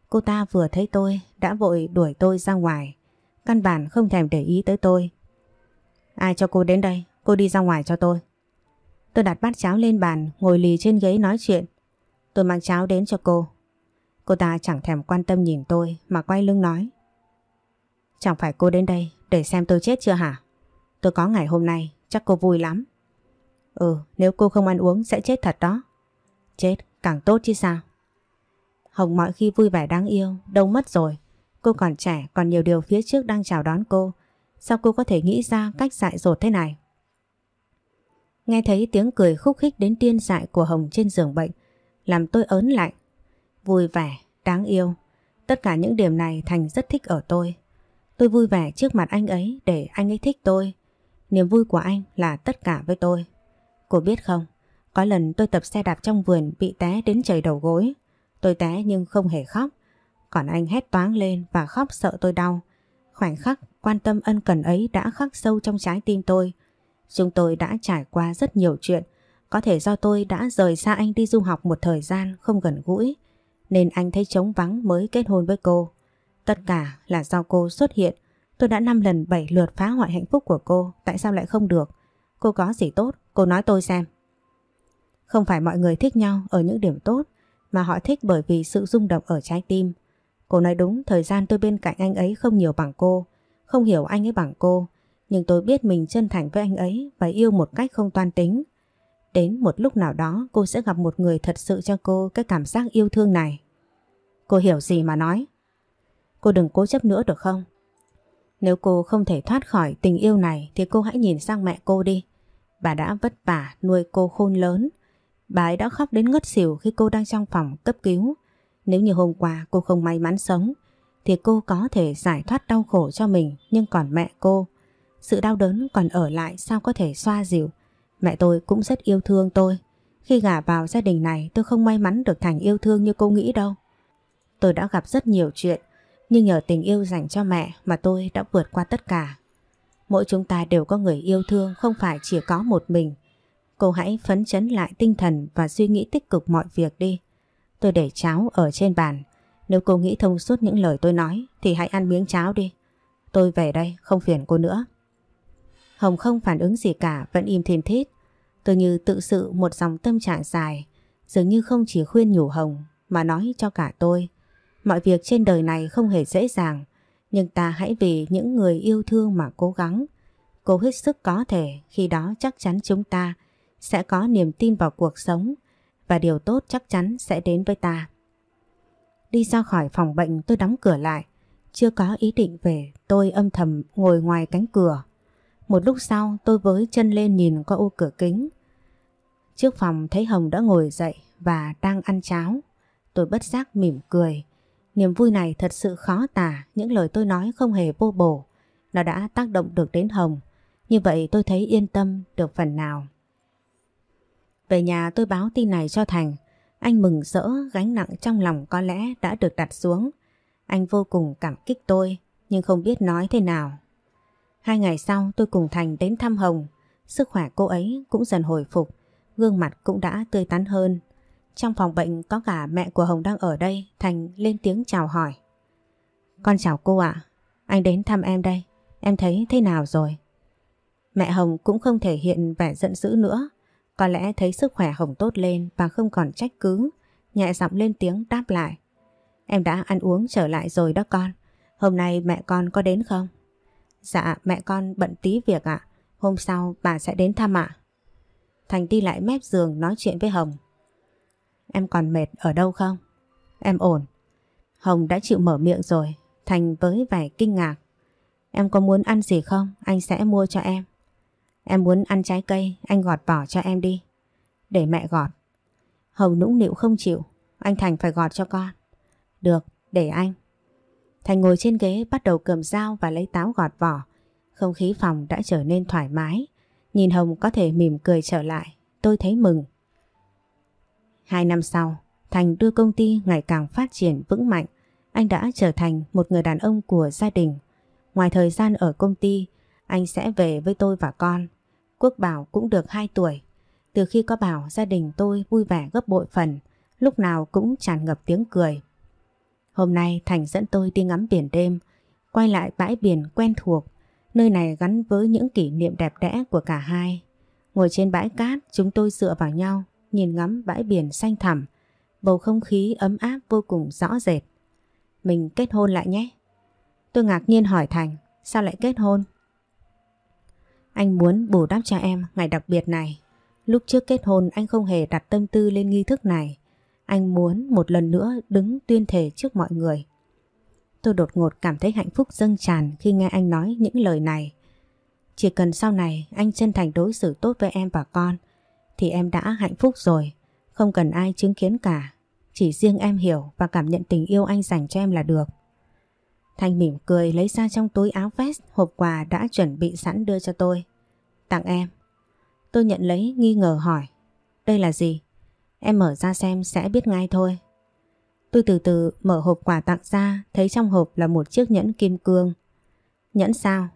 Cô ta vừa thấy tôi đã vội đuổi tôi ra ngoài. Căn bản không thèm để ý tới tôi. Ai cho cô đến đây? Cô đi ra ngoài cho tôi. Tôi đặt bát cháo lên bàn, ngồi lì trên ghế nói chuyện. Tôi mang cháo đến cho cô. Cô ta chẳng thèm quan tâm nhìn tôi mà quay lưng nói. Chẳng phải cô đến đây để xem tôi chết chưa hả? Tôi có ngày hôm nay, chắc cô vui lắm. Ừ, nếu cô không ăn uống sẽ chết thật đó. Chết, càng tốt chứ sao? Hồng mọi khi vui vẻ đáng yêu, đâu mất rồi. Cô còn trẻ, còn nhiều điều phía trước đang chào đón cô. Sao cô có thể nghĩ ra cách dại dột thế này? Nghe thấy tiếng cười khúc khích đến tiên dại của Hồng trên giường bệnh, làm tôi ớn lạnh. Vui vẻ, đáng yêu. Tất cả những điểm này Thành rất thích ở tôi. Tôi vui vẻ trước mặt anh ấy để anh ấy thích tôi. Niềm vui của anh là tất cả với tôi. Cô biết không, có lần tôi tập xe đạp trong vườn bị té đến chảy đầu gối. Tôi té nhưng không hề khóc. Còn anh hét toáng lên và khóc sợ tôi đau. Khoảnh khắc quan tâm ân cần ấy đã khắc sâu trong trái tim tôi. Chúng tôi đã trải qua rất nhiều chuyện. Có thể do tôi đã rời xa anh đi du học một thời gian không gần gũi. Nên anh thấy trống vắng mới kết hôn với cô. Tất cả là do cô xuất hiện. Tôi đã 5 lần 7 lượt phá hoại hạnh phúc của cô. Tại sao lại không được? Cô có gì tốt? Cô nói tôi xem. Không phải mọi người thích nhau ở những điểm tốt mà họ thích bởi vì sự rung động ở trái tim. Cô nói đúng, thời gian tôi bên cạnh anh ấy không nhiều bằng cô, không hiểu anh ấy bằng cô, nhưng tôi biết mình chân thành với anh ấy và yêu một cách không toan tính. Đến một lúc nào đó cô sẽ gặp một người thật sự cho cô cái cảm giác yêu thương này. Cô hiểu gì mà nói? Cô đừng cố chấp nữa được không? Nếu cô không thể thoát khỏi tình yêu này thì cô hãy nhìn sang mẹ cô đi. Bà đã vất vả nuôi cô khôn lớn. Bà ấy đã khóc đến ngất xỉu khi cô đang trong phòng cấp cứu. Nếu như hôm qua cô không may mắn sống, thì cô có thể giải thoát đau khổ cho mình nhưng còn mẹ cô. Sự đau đớn còn ở lại sao có thể xoa dịu. Mẹ tôi cũng rất yêu thương tôi. Khi gả vào gia đình này tôi không may mắn được Thành yêu thương như cô nghĩ đâu. Tôi đã gặp rất nhiều chuyện, nhưng nhờ tình yêu dành cho mẹ mà tôi đã vượt qua tất cả. Mỗi chúng ta đều có người yêu thương không phải chỉ có một mình. Cô hãy phấn chấn lại tinh thần và suy nghĩ tích cực mọi việc đi. Tôi để cháo ở trên bàn. Nếu cô nghĩ thông suốt những lời tôi nói thì hãy ăn miếng cháo đi. Tôi về đây, không phiền cô nữa. Hồng không phản ứng gì cả, vẫn im thiên thít. Tôi như tự sự một dòng tâm trạng dài, dường như không chỉ khuyên nhủ Hồng mà nói cho cả tôi. Mọi việc trên đời này không hề dễ dàng, nhưng ta hãy vì những người yêu thương mà cố gắng. Cố hết sức có thể, khi đó chắc chắn chúng ta sẽ có niềm tin vào cuộc sống và điều tốt chắc chắn sẽ đến với ta. Đi ra khỏi phòng bệnh tôi đóng cửa lại, chưa có ý định về tôi âm thầm ngồi ngoài cánh cửa. Một lúc sau tôi với chân lên nhìn qua ô cửa kính. Trước phòng thấy Hồng đã ngồi dậy và đang ăn cháo. Tôi bất giác mỉm cười. Niềm vui này thật sự khó tả, những lời tôi nói không hề vô bổ. Nó đã tác động được đến Hồng. Như vậy tôi thấy yên tâm được phần nào. Về nhà tôi báo tin này cho Thành. Anh mừng rỡ gánh nặng trong lòng có lẽ đã được đặt xuống. Anh vô cùng cảm kích tôi nhưng không biết nói thế nào. Hai ngày sau tôi cùng Thành đến thăm Hồng. Sức khỏe cô ấy cũng dần hồi phục. Gương mặt cũng đã tươi tắn hơn. Trong phòng bệnh có cả mẹ của Hồng đang ở đây. Thành lên tiếng chào hỏi. Con chào cô ạ. Anh đến thăm em đây. Em thấy thế nào rồi? Mẹ Hồng cũng không thể hiện vẻ giận dữ nữa. Có lẽ thấy sức khỏe Hồng tốt lên và không còn trách cứ. Nhẹ giọng lên tiếng đáp lại. Em đã ăn uống trở lại rồi đó con. Hôm nay mẹ con có đến không? Dạ mẹ con bận tí việc ạ. Hôm sau bà sẽ đến thăm ạ. Thành đi lại mép giường nói chuyện với Hồng. Em còn mệt ở đâu không? Em ổn. Hồng đã chịu mở miệng rồi. Thành với vẻ kinh ngạc. Em có muốn ăn gì không? Anh sẽ mua cho em. Em muốn ăn trái cây, anh gọt vỏ cho em đi. Để mẹ gọt. Hồng nũng nịu không chịu. Anh Thành phải gọt cho con. Được, để anh. Thành ngồi trên ghế bắt đầu cầm dao và lấy táo gọt vỏ. Không khí phòng đã trở nên thoải mái. Nhìn Hồng có thể mỉm cười trở lại. Tôi thấy mừng. Hai năm sau, Thành đưa công ty ngày càng phát triển vững mạnh. Anh đã trở thành một người đàn ông của gia đình. Ngoài thời gian ở công ty, anh sẽ về với tôi và con. Quốc Bảo cũng được 2 tuổi. Từ khi có Bảo, gia đình tôi vui vẻ gấp bội phần, lúc nào cũng tràn ngập tiếng cười. Hôm nay Thành dẫn tôi đi ngắm biển đêm, quay lại bãi biển quen thuộc, nơi này gắn với những kỷ niệm đẹp đẽ của cả hai. Ngồi trên bãi cát, chúng tôi dựa vào nhau, nhìn ngắm bãi biển xanh thẳm, bầu không khí ấm áp vô cùng rõ rệt. Mình kết hôn lại nhé. Tôi ngạc nhiên hỏi Thành, sao lại kết hôn? Anh muốn bù đắp cho em ngày đặc biệt này. Lúc trước kết hôn anh không hề đặt tâm tư lên nghi thức này. Anh muốn một lần nữa đứng tuyên thề trước mọi người. Tôi đột ngột cảm thấy hạnh phúc dâng tràn khi nghe anh nói những lời này. Chỉ cần sau này anh chân thành đối xử tốt với em và con thì em đã hạnh phúc rồi. Không cần ai chứng kiến cả. Chỉ riêng em hiểu và cảm nhận tình yêu anh dành cho em là được. Thanh mỉm cười lấy ra trong túi áo vest hộp quà đã chuẩn bị sẵn đưa cho tôi. Tặng em. Tôi nhận lấy nghi ngờ hỏi. Đây là gì? Em mở ra xem sẽ biết ngay thôi. Tôi từ từ mở hộp quà tặng ra thấy trong hộp là một chiếc nhẫn kim cương. Nhẫn sao?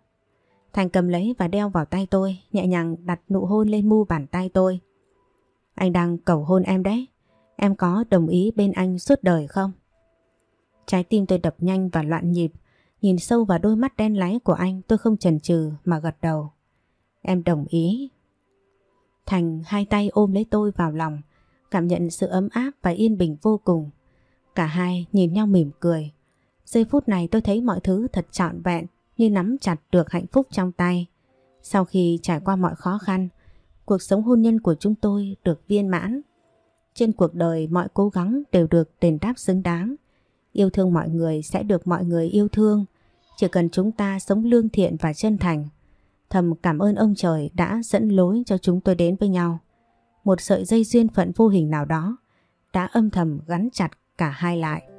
Thành cầm lấy và đeo vào tay tôi, nhẹ nhàng đặt nụ hôn lên mu bàn tay tôi. Anh đang cầu hôn em đấy. Em có đồng ý bên anh suốt đời không? Trái tim tôi đập nhanh và loạn nhịp. Nhìn sâu vào đôi mắt đen láy của anh tôi không chần chừ mà gật đầu. Em đồng ý. Thành hai tay ôm lấy tôi vào lòng, cảm nhận sự ấm áp và yên bình vô cùng. Cả hai nhìn nhau mỉm cười. Giây phút này tôi thấy mọi thứ thật trọn vẹn như nắm chặt được hạnh phúc trong tay. Sau khi trải qua mọi khó khăn, cuộc sống hôn nhân của chúng tôi được viên mãn. Trên cuộc đời, mọi cố gắng đều được đền đáp xứng đáng. Yêu thương mọi người sẽ được mọi người yêu thương. Chỉ cần chúng ta sống lương thiện và chân thành, Thầm cảm ơn ông trời đã dẫn lối cho chúng tôi đến với nhau. Một sợi dây duyên phận vô hình nào đó đã âm thầm gắn chặt cả hai lại.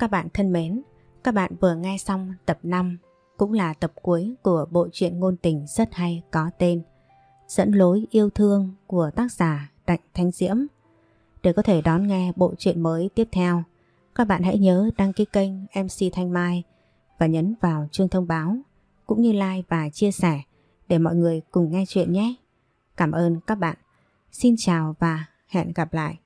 Các bạn thân mến, các bạn vừa nghe xong tập 5 cũng là tập cuối của bộ truyện ngôn tình rất hay có tên Dẫn lối yêu thương của tác giả Đạnh Thanh Diễm. Để có thể đón nghe bộ truyện mới tiếp theo, các bạn hãy nhớ đăng ký kênh MC Thanh Mai và nhấn vào chuông thông báo cũng như like và chia sẻ để mọi người cùng nghe chuyện nhé. Cảm ơn các bạn. Xin chào và hẹn gặp lại.